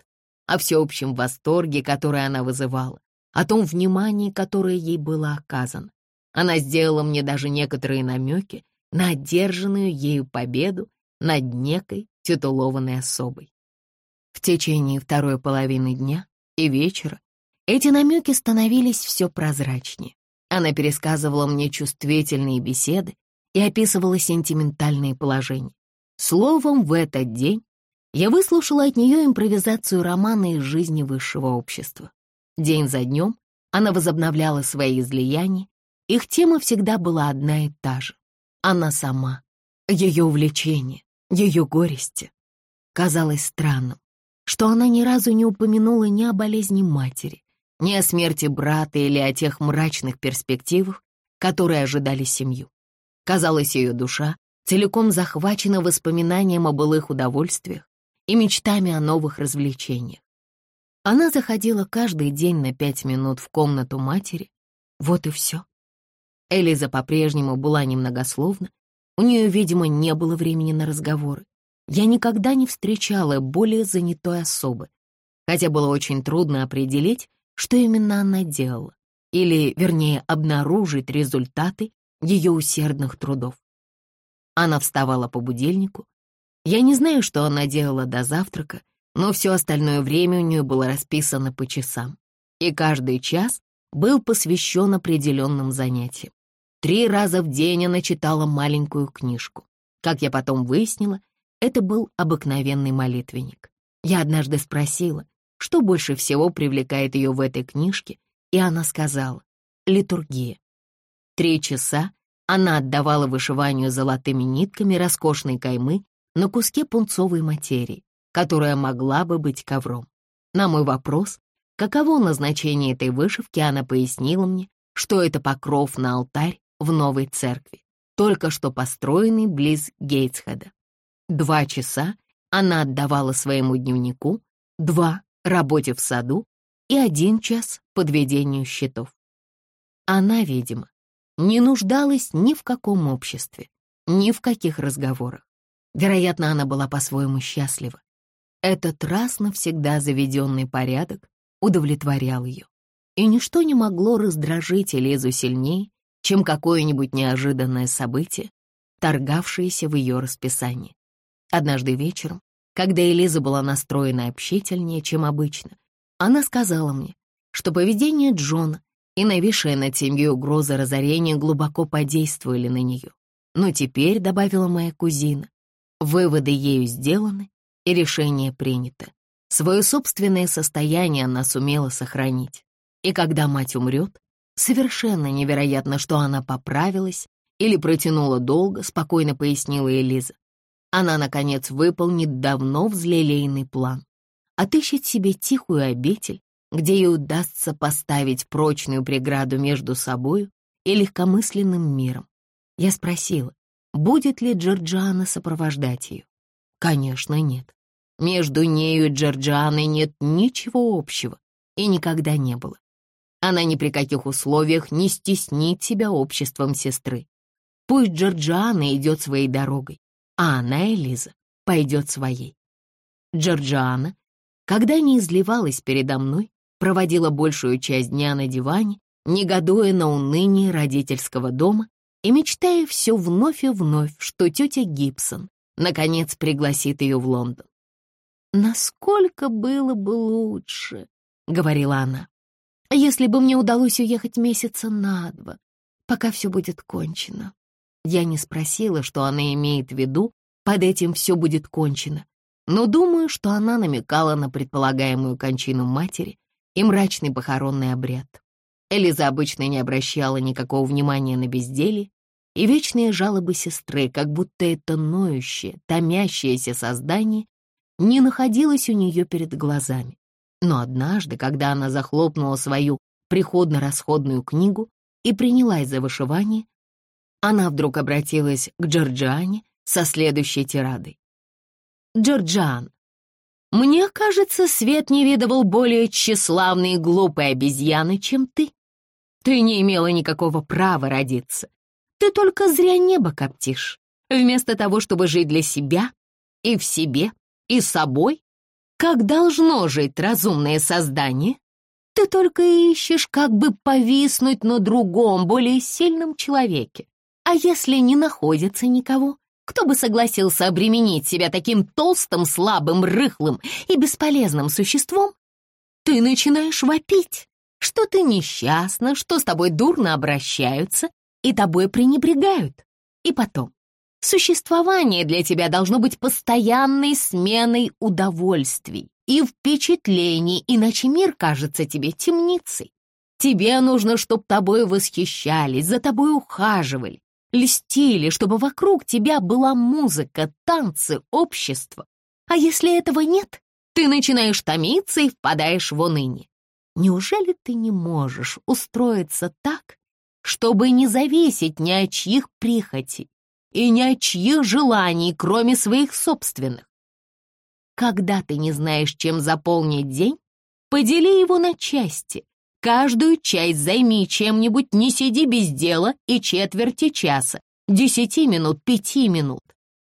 о всеобщем восторге, который она вызывала, о том внимании, которое ей было оказано. Она сделала мне даже некоторые намеки на одержанную ею победу над некой титулованной особой. В течение второй половины дня и вечера эти намеки становились все прозрачнее. Она пересказывала мне чувствительные беседы и описывала сентиментальные положения. Словом, в этот день я выслушала от нее импровизацию романа из жизни высшего общества. День за днем она возобновляла свои излияния, их тема всегда была одна и та же она сама, ее увлечение, ее горести. Казалось странным, что она ни разу не упомянула ни о болезни матери, ни о смерти брата или о тех мрачных перспективах, которые ожидали семью. Казалось, ее душа целиком захвачена воспоминанием о былых удовольствиях и мечтами о новых развлечениях. Она заходила каждый день на пять минут в комнату матери. Вот и все. Элиза по-прежнему была немногословна, у нее, видимо, не было времени на разговоры. Я никогда не встречала более занятой особы, хотя было очень трудно определить, что именно она делала, или, вернее, обнаружить результаты ее усердных трудов. Она вставала по будильнику. Я не знаю, что она делала до завтрака, но все остальное время у нее было расписано по часам, и каждый час был посвящен определенным занятиям. Три раза в день она читала маленькую книжку. Как я потом выяснила, это был обыкновенный молитвенник. Я однажды спросила, что больше всего привлекает ее в этой книжке, и она сказала — литургия. Три часа она отдавала вышиванию золотыми нитками роскошной каймы на куске пунцовой материи, которая могла бы быть ковром. На мой вопрос, каково назначение этой вышивки, она пояснила мне, что это покров на алтарь в новой церкви, только что построенной близ Гейтсхеда. Два часа она отдавала своему дневнику, два — работе в саду и один час подведению счетов. Она, видимо, не нуждалась ни в каком обществе, ни в каких разговорах. Вероятно, она была по-своему счастлива. Этот раз навсегда заведенный порядок удовлетворял ее. И ничто не могло раздражить Элизу сильнее, чем какое-нибудь неожиданное событие, торгавшееся в ее расписании. Однажды вечером, когда Элиза была настроена общительнее, чем обычно, она сказала мне, что поведение Джона и нависшая над семьей угроза разорения глубоко подействовали на нее. Но теперь, добавила моя кузина, выводы ею сделаны и решение принято. Свое собственное состояние она сумела сохранить. И когда мать умрет, совершенно невероятно, что она поправилась или протянула долго, спокойно пояснила Элиза. Она, наконец, выполнит давно взлелеянный план. Отыщет себе тихую обитель, где ей удастся поставить прочную преграду между собою и легкомысленным миром. Я спросила, будет ли Джорджиана сопровождать ее. Конечно, нет. Между нею и Джорджианой нет ничего общего и никогда не было. Она ни при каких условиях не стеснит себя обществом сестры. Пусть Джорджиана идет своей дорогой, а она, Элиза, пойдет своей. Джорджиана, когда не изливалась передо мной, проводила большую часть дня на диване, негодуя на уныние родительского дома и мечтая все вновь и вновь, что тетя Гибсон наконец пригласит ее в Лондон. «Насколько было бы лучше», — говорила она, «если бы мне удалось уехать месяца на два, пока все будет кончено». Я не спросила, что она имеет в виду, под этим все будет кончено, но думаю, что она намекала на предполагаемую кончину матери и мрачный похоронный обряд. Элиза обычно не обращала никакого внимания на безделье и вечные жалобы сестры, как будто это ноющее, томящееся создание не находилось у нее перед глазами. Но однажды, когда она захлопнула свою приходно-расходную книгу и принялась за вышивание, она вдруг обратилась к Джорджиане со следующей тирадой. «Джорджиан, мне кажется, свет не видывал более тщеславной и глупой обезьяны, чем ты. Ты не имела никакого права родиться. Ты только зря небо коптишь. Вместо того, чтобы жить для себя и в себе, и собой, как должно жить разумное создание, ты только ищешь, как бы повиснуть на другом, более сильном человеке. А если не находится никого, кто бы согласился обременить себя таким толстым, слабым, рыхлым и бесполезным существом? Ты начинаешь вопить, что ты несчастна, что с тобой дурно обращаются и тобой пренебрегают. И потом, существование для тебя должно быть постоянной сменой удовольствий и впечатлений, иначе мир кажется тебе темницей. Тебе нужно, чтобы тобой восхищались, за тобой ухаживали, льстили, чтобы вокруг тебя была музыка, танцы, общество. А если этого нет, ты начинаешь томиться и впадаешь в уныние. Неужели ты не можешь устроиться так, чтобы не зависеть ни от чьих прихотей и ни от чьих желаний, кроме своих собственных? Когда ты не знаешь, чем заполнить день, подели его на части Каждую часть займи чем-нибудь, не сиди без дела и четверти часа, десяти минут, пяти минут.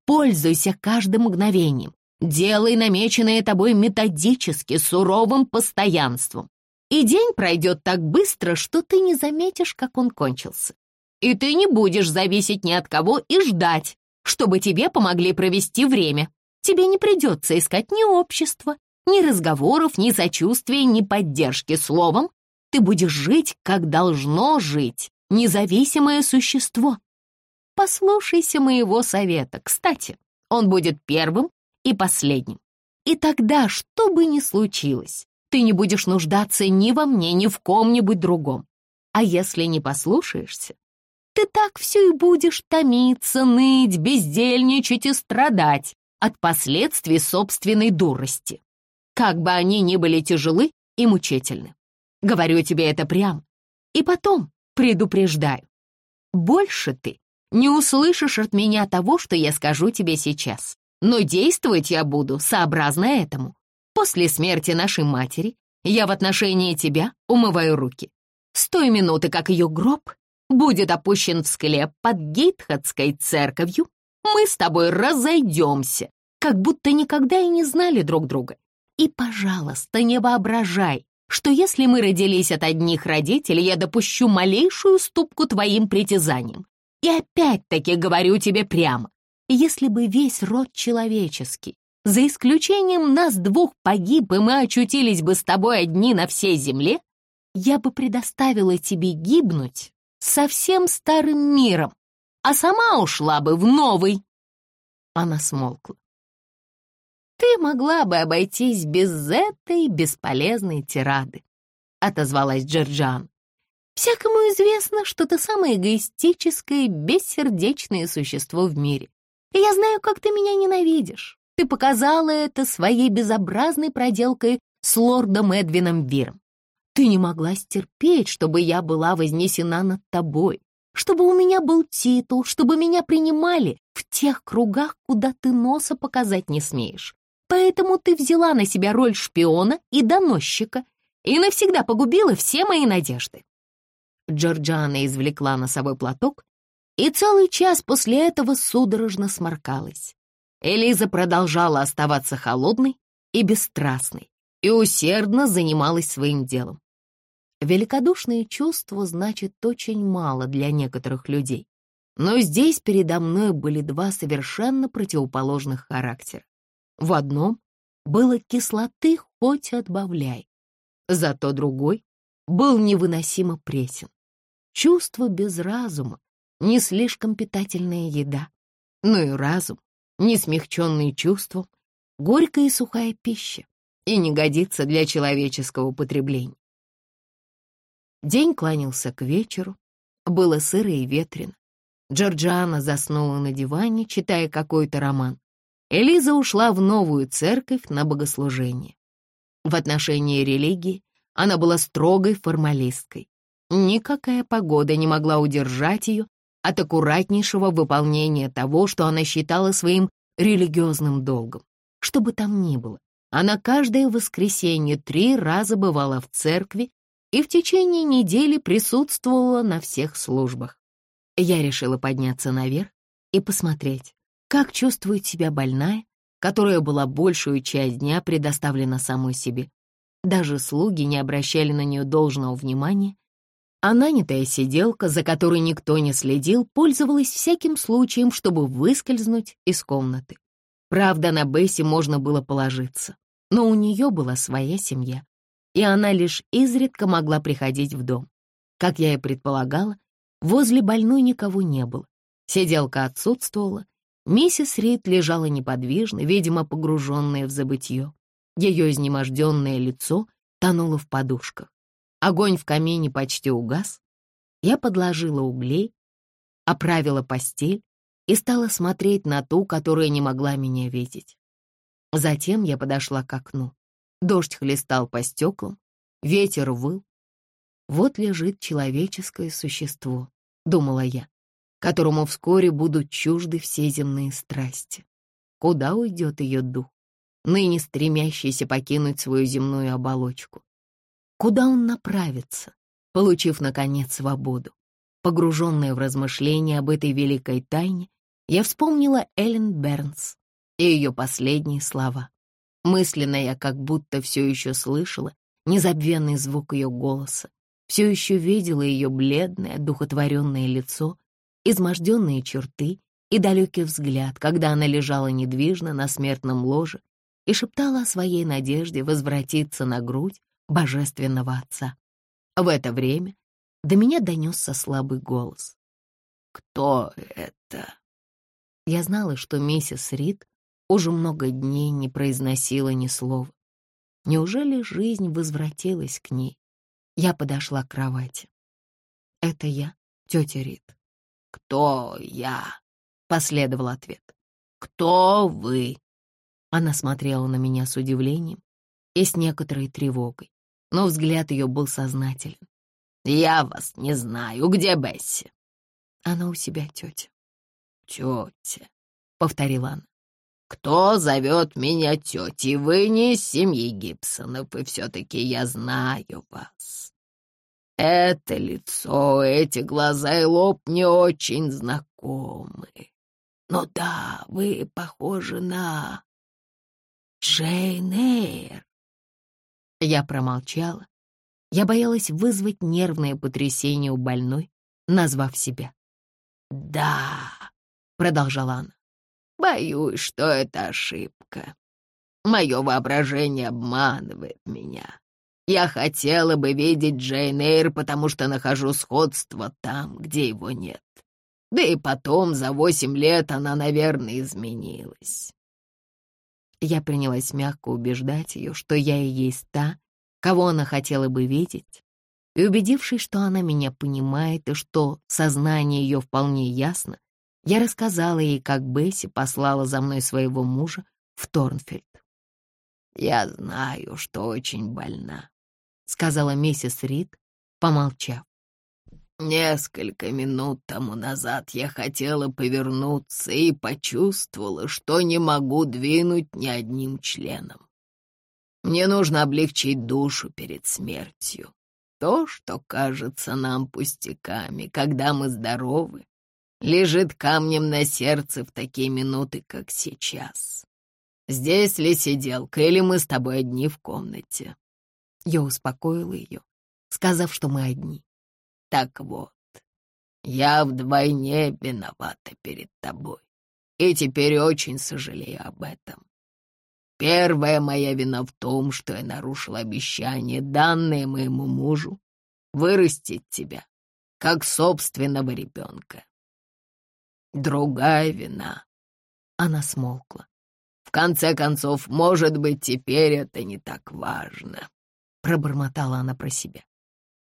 Пользуйся каждым мгновением. Делай намеченное тобой методически, суровым постоянством. И день пройдет так быстро, что ты не заметишь, как он кончился. И ты не будешь зависеть ни от кого и ждать, чтобы тебе помогли провести время. Тебе не придется искать ни общества, ни разговоров, ни сочувствия, ни поддержки. Словом, ты будешь жить, как должно жить, независимое существо. Послушайся моего совета. Кстати, он будет первым и последним. И тогда, что бы ни случилось, ты не будешь нуждаться ни во мне, ни в ком-нибудь другом. А если не послушаешься, ты так все и будешь томиться, ныть, бездельничать и страдать от последствий собственной дурости, как бы они ни были тяжелы и мучительны. Говорю тебе это прямо. И потом предупреждаю. Больше ты не услышишь от меня того, что я скажу тебе сейчас. но действовать я буду сообразно этому. После смерти нашей матери я в отношении тебя умываю руки. С той минуты, как ее гроб будет опущен в склеп под Гейтхадской церковью, мы с тобой разойдемся, как будто никогда и не знали друг друга. И, пожалуйста, не воображай, что если мы родились от одних родителей, я допущу малейшую ступку твоим притязаниям. И опять-таки говорю тебе прямо, если бы весь род человеческий, за исключением нас двух, погиб, и мы очутились бы с тобой одни на всей земле, я бы предоставила тебе гибнуть со всем старым миром, а сама ушла бы в новый. Она смолкла. Ты могла бы обойтись без этой бесполезной тирады, отозвалась Джорджан. Всякому известно, что ты самое эгоистическое, бессердечное существо в мире. И я знаю, как ты меня ненавидишь. Ты показала это своей безобразной проделкой с лордом Эдвином Виром. Ты не могла стерпеть, чтобы я была вознесена над тобой, чтобы у меня был титул, чтобы меня принимали в тех кругах, куда ты носа показать не смеешь. Поэтому ты взяла на себя роль шпиона и доносчика и навсегда погубила все мои надежды. Джорджана извлекла носовой платок и целый час после этого судорожно сморкалась. Элиза продолжала оставаться холодной и бесстрастной и усердно занималась своим делом. Великодушное чувство значит очень мало для некоторых людей, но здесь передо мной были два совершенно противоположных характера. В одном было кислоты хоть отбавляй, зато другой был невыносимо пресен. Чувство без разума — не слишком питательная еда, но и разум, не смягченный чувством, горькая и сухая пища, и не годится для человеческого потребления. День кланялся к вечеру, было сыро и ветрено. Джорджиана заснула на диване, читая какой-то роман. Элиза ушла в новую церковь на богослужение. В отношении религии она была строгой формалисткой. Никакая погода не могла удержать ее от аккуратнейшего выполнения того, что она считала своим религиозным долгом. Что бы там ни было, она каждое воскресенье три раза бывала в церкви и в течение недели присутствовала на всех службах. Я решила подняться наверх и посмотреть, как чувствует себя больная, которая была большую часть дня предоставлена самой себе. Даже слуги не обращали на нее должного внимания, а нанятая сиделка, за которой никто не следил, пользовалась всяким случаем, чтобы выскользнуть из комнаты. Правда, на Бесси можно было положиться, но у нее была своя семья, и она лишь изредка могла приходить в дом. Как я и предполагала, возле больной никого не было. Сиделка отсутствовала, миссис Рид лежала неподвижно, видимо, погруженная в забытье. Ее изнеможденное лицо тонуло в подушках. Огонь в камине почти угас. Я подложила углей, оправила постель и стала смотреть на ту, которая не могла меня видеть. Затем я подошла к окну. Дождь хлестал по стеклам, ветер выл. Вот лежит человеческое существо, думала я, которому вскоре будут чужды все земные страсти. Куда уйдет ее дух, ныне стремящийся покинуть свою земную оболочку? Куда он направится, получив, наконец, свободу? Погруженная в размышления об этой великой тайне, я вспомнила Эллен Бернс и ее последние слова. Мысленно я как будто все еще слышала незабвенный звук ее голоса, все еще видела ее бледное, духотворенное лицо, изможденные черты и далекий взгляд, когда она лежала недвижно на смертном ложе и шептала о своей надежде возвратиться на грудь Божественного Отца. В это время до меня донесся слабый голос. «Кто это?» Я знала, что миссис Рид уже много дней не произносила ни слова. Неужели жизнь возвратилась к ней? Я подошла к кровати. «Это я, тетя Рид». «Кто я?» — последовал ответ. «Кто вы?» Она смотрела на меня с удивлением и с некоторой тревогой но взгляд ее был сознателен. «Я вас не знаю. Где Бесси?» «Она у себя, тетя». «Тетя», — повторила она. Кто зовет меня тетей? Вы не из семьи Гибсонов, и все-таки я знаю вас. Это лицо, эти глаза и лоб не очень знакомы. Но да, вы похожи на Джейн Эйр. Я промолчала. Я боялась вызвать нервное потрясение у больной, назвав себя. «Да», — продолжала она, — «боюсь, что это ошибка. Мое воображение обманывает меня. Я хотела бы видеть Джейн Эйр, потому что нахожу сходство там, где его нет. Да и потом, за восемь лет она, наверное, изменилась. Я принялась мягко убеждать ее, что я и есть та, кого она хотела бы видеть, и, убедившись, что она меня понимает и что сознание ее вполне ясно, я рассказала ей, как Бесси послала за мной своего мужа в Торнфельд. «Я знаю, что очень больна», — сказала миссис Рид, помолчав. «Несколько минут тому назад я хотела повернуться и почувствовала, что не могу двинуть ни одним членом. Мне нужно облегчить душу перед смертью. То, что кажется нам пустяками, когда мы здоровы, лежит камнем на сердце в такие минуты, как сейчас. Здесь ли сиделка, или мы с тобой одни в комнате?» Я успокоила ее, сказав, что мы одни. Так вот, я вдвойне виновата перед тобой, и теперь очень сожалею об этом. Первая моя вина в том, что я нарушила обещание, данное моему мужу, вырастить тебя, как собственного ребенка. Другая вина. Она смолкла. В конце концов, может быть, теперь это не так важно пробормотала она про себя.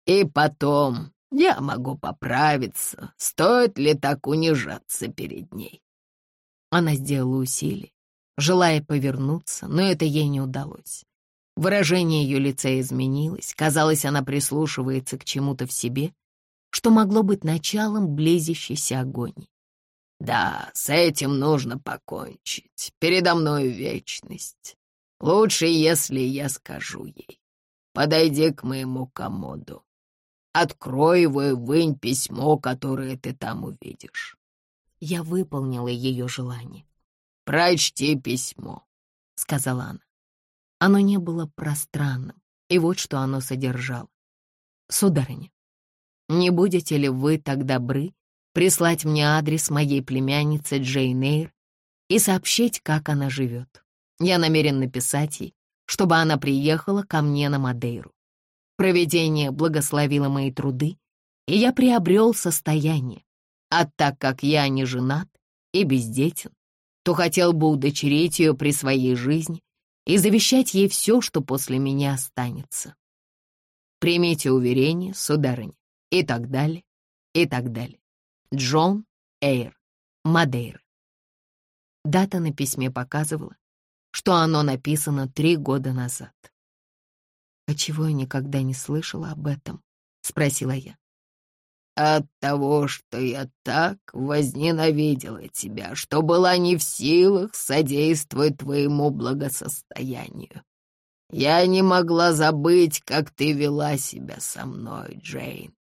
И потом я могу поправиться, стоит ли так унижаться перед ней. Она сделала усилие, желая повернуться, но это ей не удалось. Выражение ее лица изменилось, казалось, она прислушивается к чему-то в себе, что могло быть началом близящейся агонии. «Да, с этим нужно покончить. Передо мной вечность. Лучше, если я скажу ей. Подойди к моему комоду. Открой его и вынь письмо, которое ты там увидишь. Я выполнила ее желание. «Прочти письмо», — сказала она. Оно не было пространным, и вот что оно содержало. «Сударыня, не будете ли вы так добры прислать мне адрес моей племянницы Джейн Эйр и сообщить, как она живет? Я намерен написать ей, чтобы она приехала ко мне на Мадейру. Проведение благословило мои труды, и я приобрел состояние. А так как я не женат и бездетен, то хотел бы удочерить ее при своей жизни и завещать ей все, что после меня останется. Примите уверение, сударыня, и так далее, и так далее. Джон Эйр, Мадейра. Дата на письме показывала, что оно написано три года назад. «А чего я никогда не слышала об этом?» — спросила я. «От того, что я так возненавидела тебя, что была не в силах содействовать твоему благосостоянию. Я не могла забыть, как ты вела себя со мной, Джейн.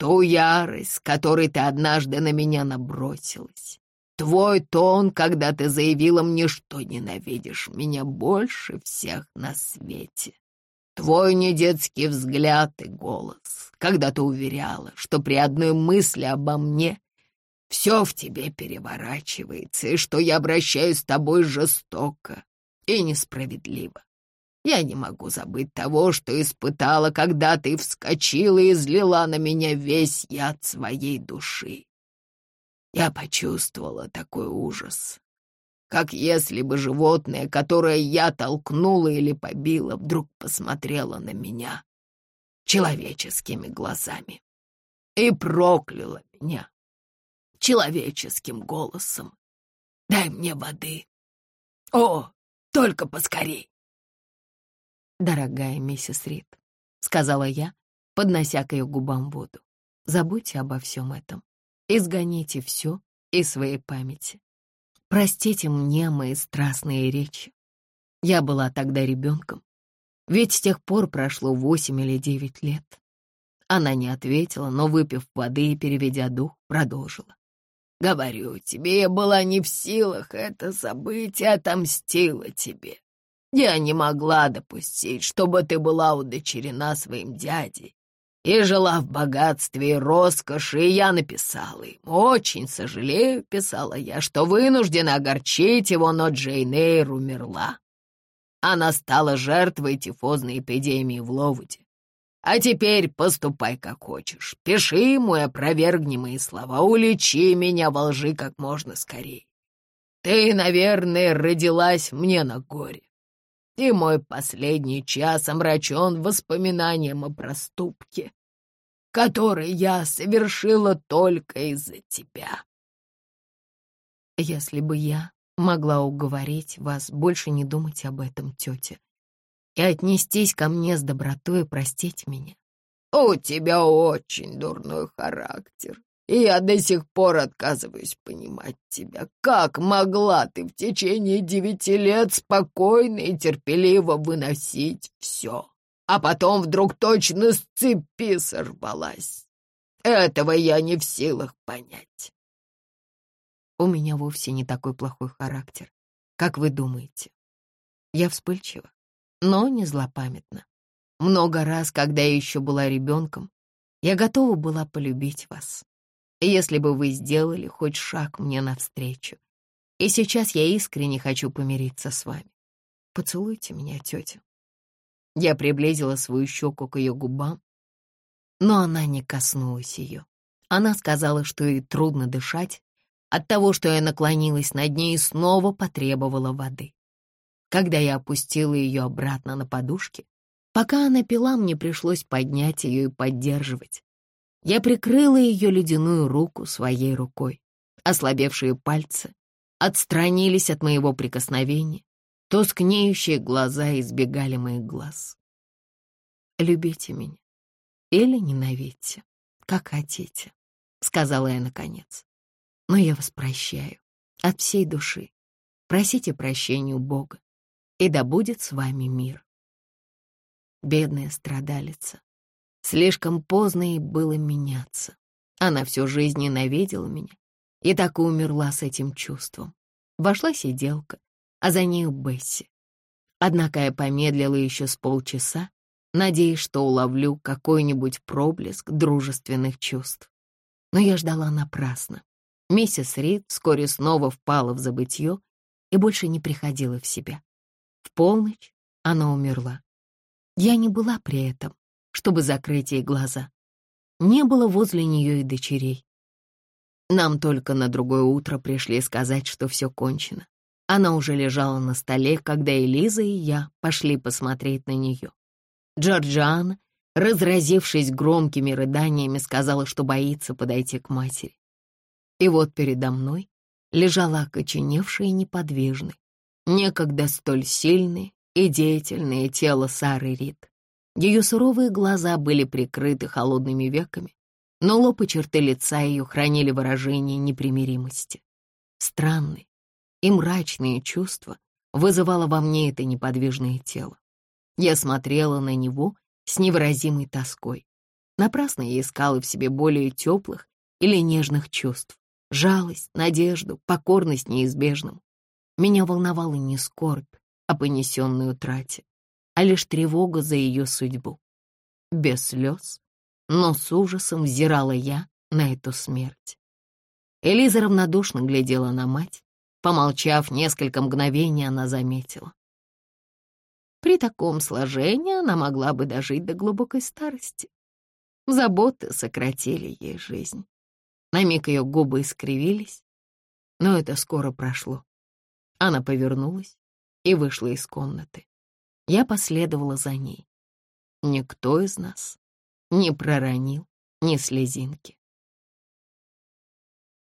Ту ярость, которой ты однажды на меня набросилась. Твой тон, когда ты заявила мне, что ненавидишь меня больше всех на свете. Твой недетский взгляд и голос, когда ты уверяла, что при одной мысли обо мне все в тебе переворачивается, и что я обращаюсь с тобой жестоко и несправедливо. Я не могу забыть того, что испытала, когда ты вскочила и излила на меня весь яд своей души. Я почувствовала такой ужас, как если бы животное, которое я толкнула или побила, вдруг посмотрело на меня человеческими глазами и прокляла меня человеческим голосом. Дай мне воды. О, только поскорей. Дорогая миссис Рид, — сказала я, поднося к ее губам воду, — забудьте обо всем этом. Изгоните все из своей памяти. Простите мне мои страстные речи. Я была тогда ребенком, ведь с тех пор прошло восемь или девять лет. Она не ответила, но, выпив воды и переведя дух, продолжила. «Говорю тебе, я была не в силах это забыть и отомстила тебе. Я не могла допустить, чтобы ты была удочерена своим дядей и жила в богатстве и роскоши, и я написала ему. Очень сожалею, писала я, что вынуждена огорчить его, но Джейн Эйр умерла. Она стала жертвой тифозной эпидемии в Ловуде. А теперь поступай как хочешь. Пиши ему и опровергни мои слова, уличи меня во лжи как можно скорее. Ты, наверное, родилась мне на горе и мой последний час омрачен воспоминанием о проступке, который я совершила только из-за тебя. Если бы я могла уговорить вас больше не думать об этом, тетя, и отнестись ко мне с добротой и простить меня. У тебя очень дурной характер, и я до сих пор отказываюсь понимать тебя. Как могла ты в течение девяти лет спокойно и терпеливо выносить все, а потом вдруг точно с цепи сорвалась? Этого я не в силах понять. У меня вовсе не такой плохой характер, как вы думаете. Я вспыльчива, но не злопамятна. Много раз, когда я еще была ребенком, я готова была полюбить вас если бы вы сделали хоть шаг мне навстречу. И сейчас я искренне хочу помириться с вами. Поцелуйте меня, тетя. Я приблизила свою щеку к ее губам, но она не коснулась ее. Она сказала, что ей трудно дышать от того, что я наклонилась над ней и снова потребовала воды. Когда я опустила ее обратно на подушки, пока она пила, мне пришлось поднять ее и поддерживать. Я прикрыла ее ледяную руку своей рукой. Ослабевшие пальцы отстранились от моего прикосновения, тускнеющие глаза избегали моих глаз. «Любите меня или ненавидьте, как хотите», — сказала я наконец. «Но я вас прощаю от всей души. Просите прощения у Бога, и да будет с вами мир». Бедная страдалица, Слишком поздно ей было меняться. Она всю жизнь ненавидела меня и так и умерла с этим чувством. Вошла сиделка, а за нею Бесси. Однако я помедлила еще с полчаса, надеясь, что уловлю какой-нибудь проблеск дружественных чувств. Но я ждала напрасно. Миссис Рид вскоре снова впала в забытье и больше не приходила в себя. В полночь она умерла. Я не была при этом, чтобы закрыть ей глаза. Не было возле нее и дочерей. Нам только на другое утро пришли сказать, что все кончено. Она уже лежала на столе, когда Элиза и я пошли посмотреть на нее. Джорджиана, разразившись громкими рыданиями, сказала, что боится подойти к матери. И вот передо мной лежала окоченевшая и неподвижная, некогда столь сильное и деятельное тело Сары Рид. Ее суровые глаза были прикрыты холодными веками, но лоб и черты лица ее хранили выражение непримиримости. Странные и мрачные чувства вызывало во мне это неподвижное тело. Я смотрела на него с невыразимой тоской. Напрасно я искала в себе более теплых или нежных чувств. Жалость, надежду, покорность неизбежному. Меня волновала не скорбь о понесенной утрате, а лишь тревога за ее судьбу. Без слез, но с ужасом взирала я на эту смерть. Элиза равнодушно глядела на мать. Помолчав несколько мгновений, она заметила. При таком сложении она могла бы дожить до глубокой старости. Заботы сократили ей жизнь. На миг ее губы искривились, но это скоро прошло. Она повернулась и вышла из комнаты. Я последовала за ней. Никто из нас не проронил ни слезинки.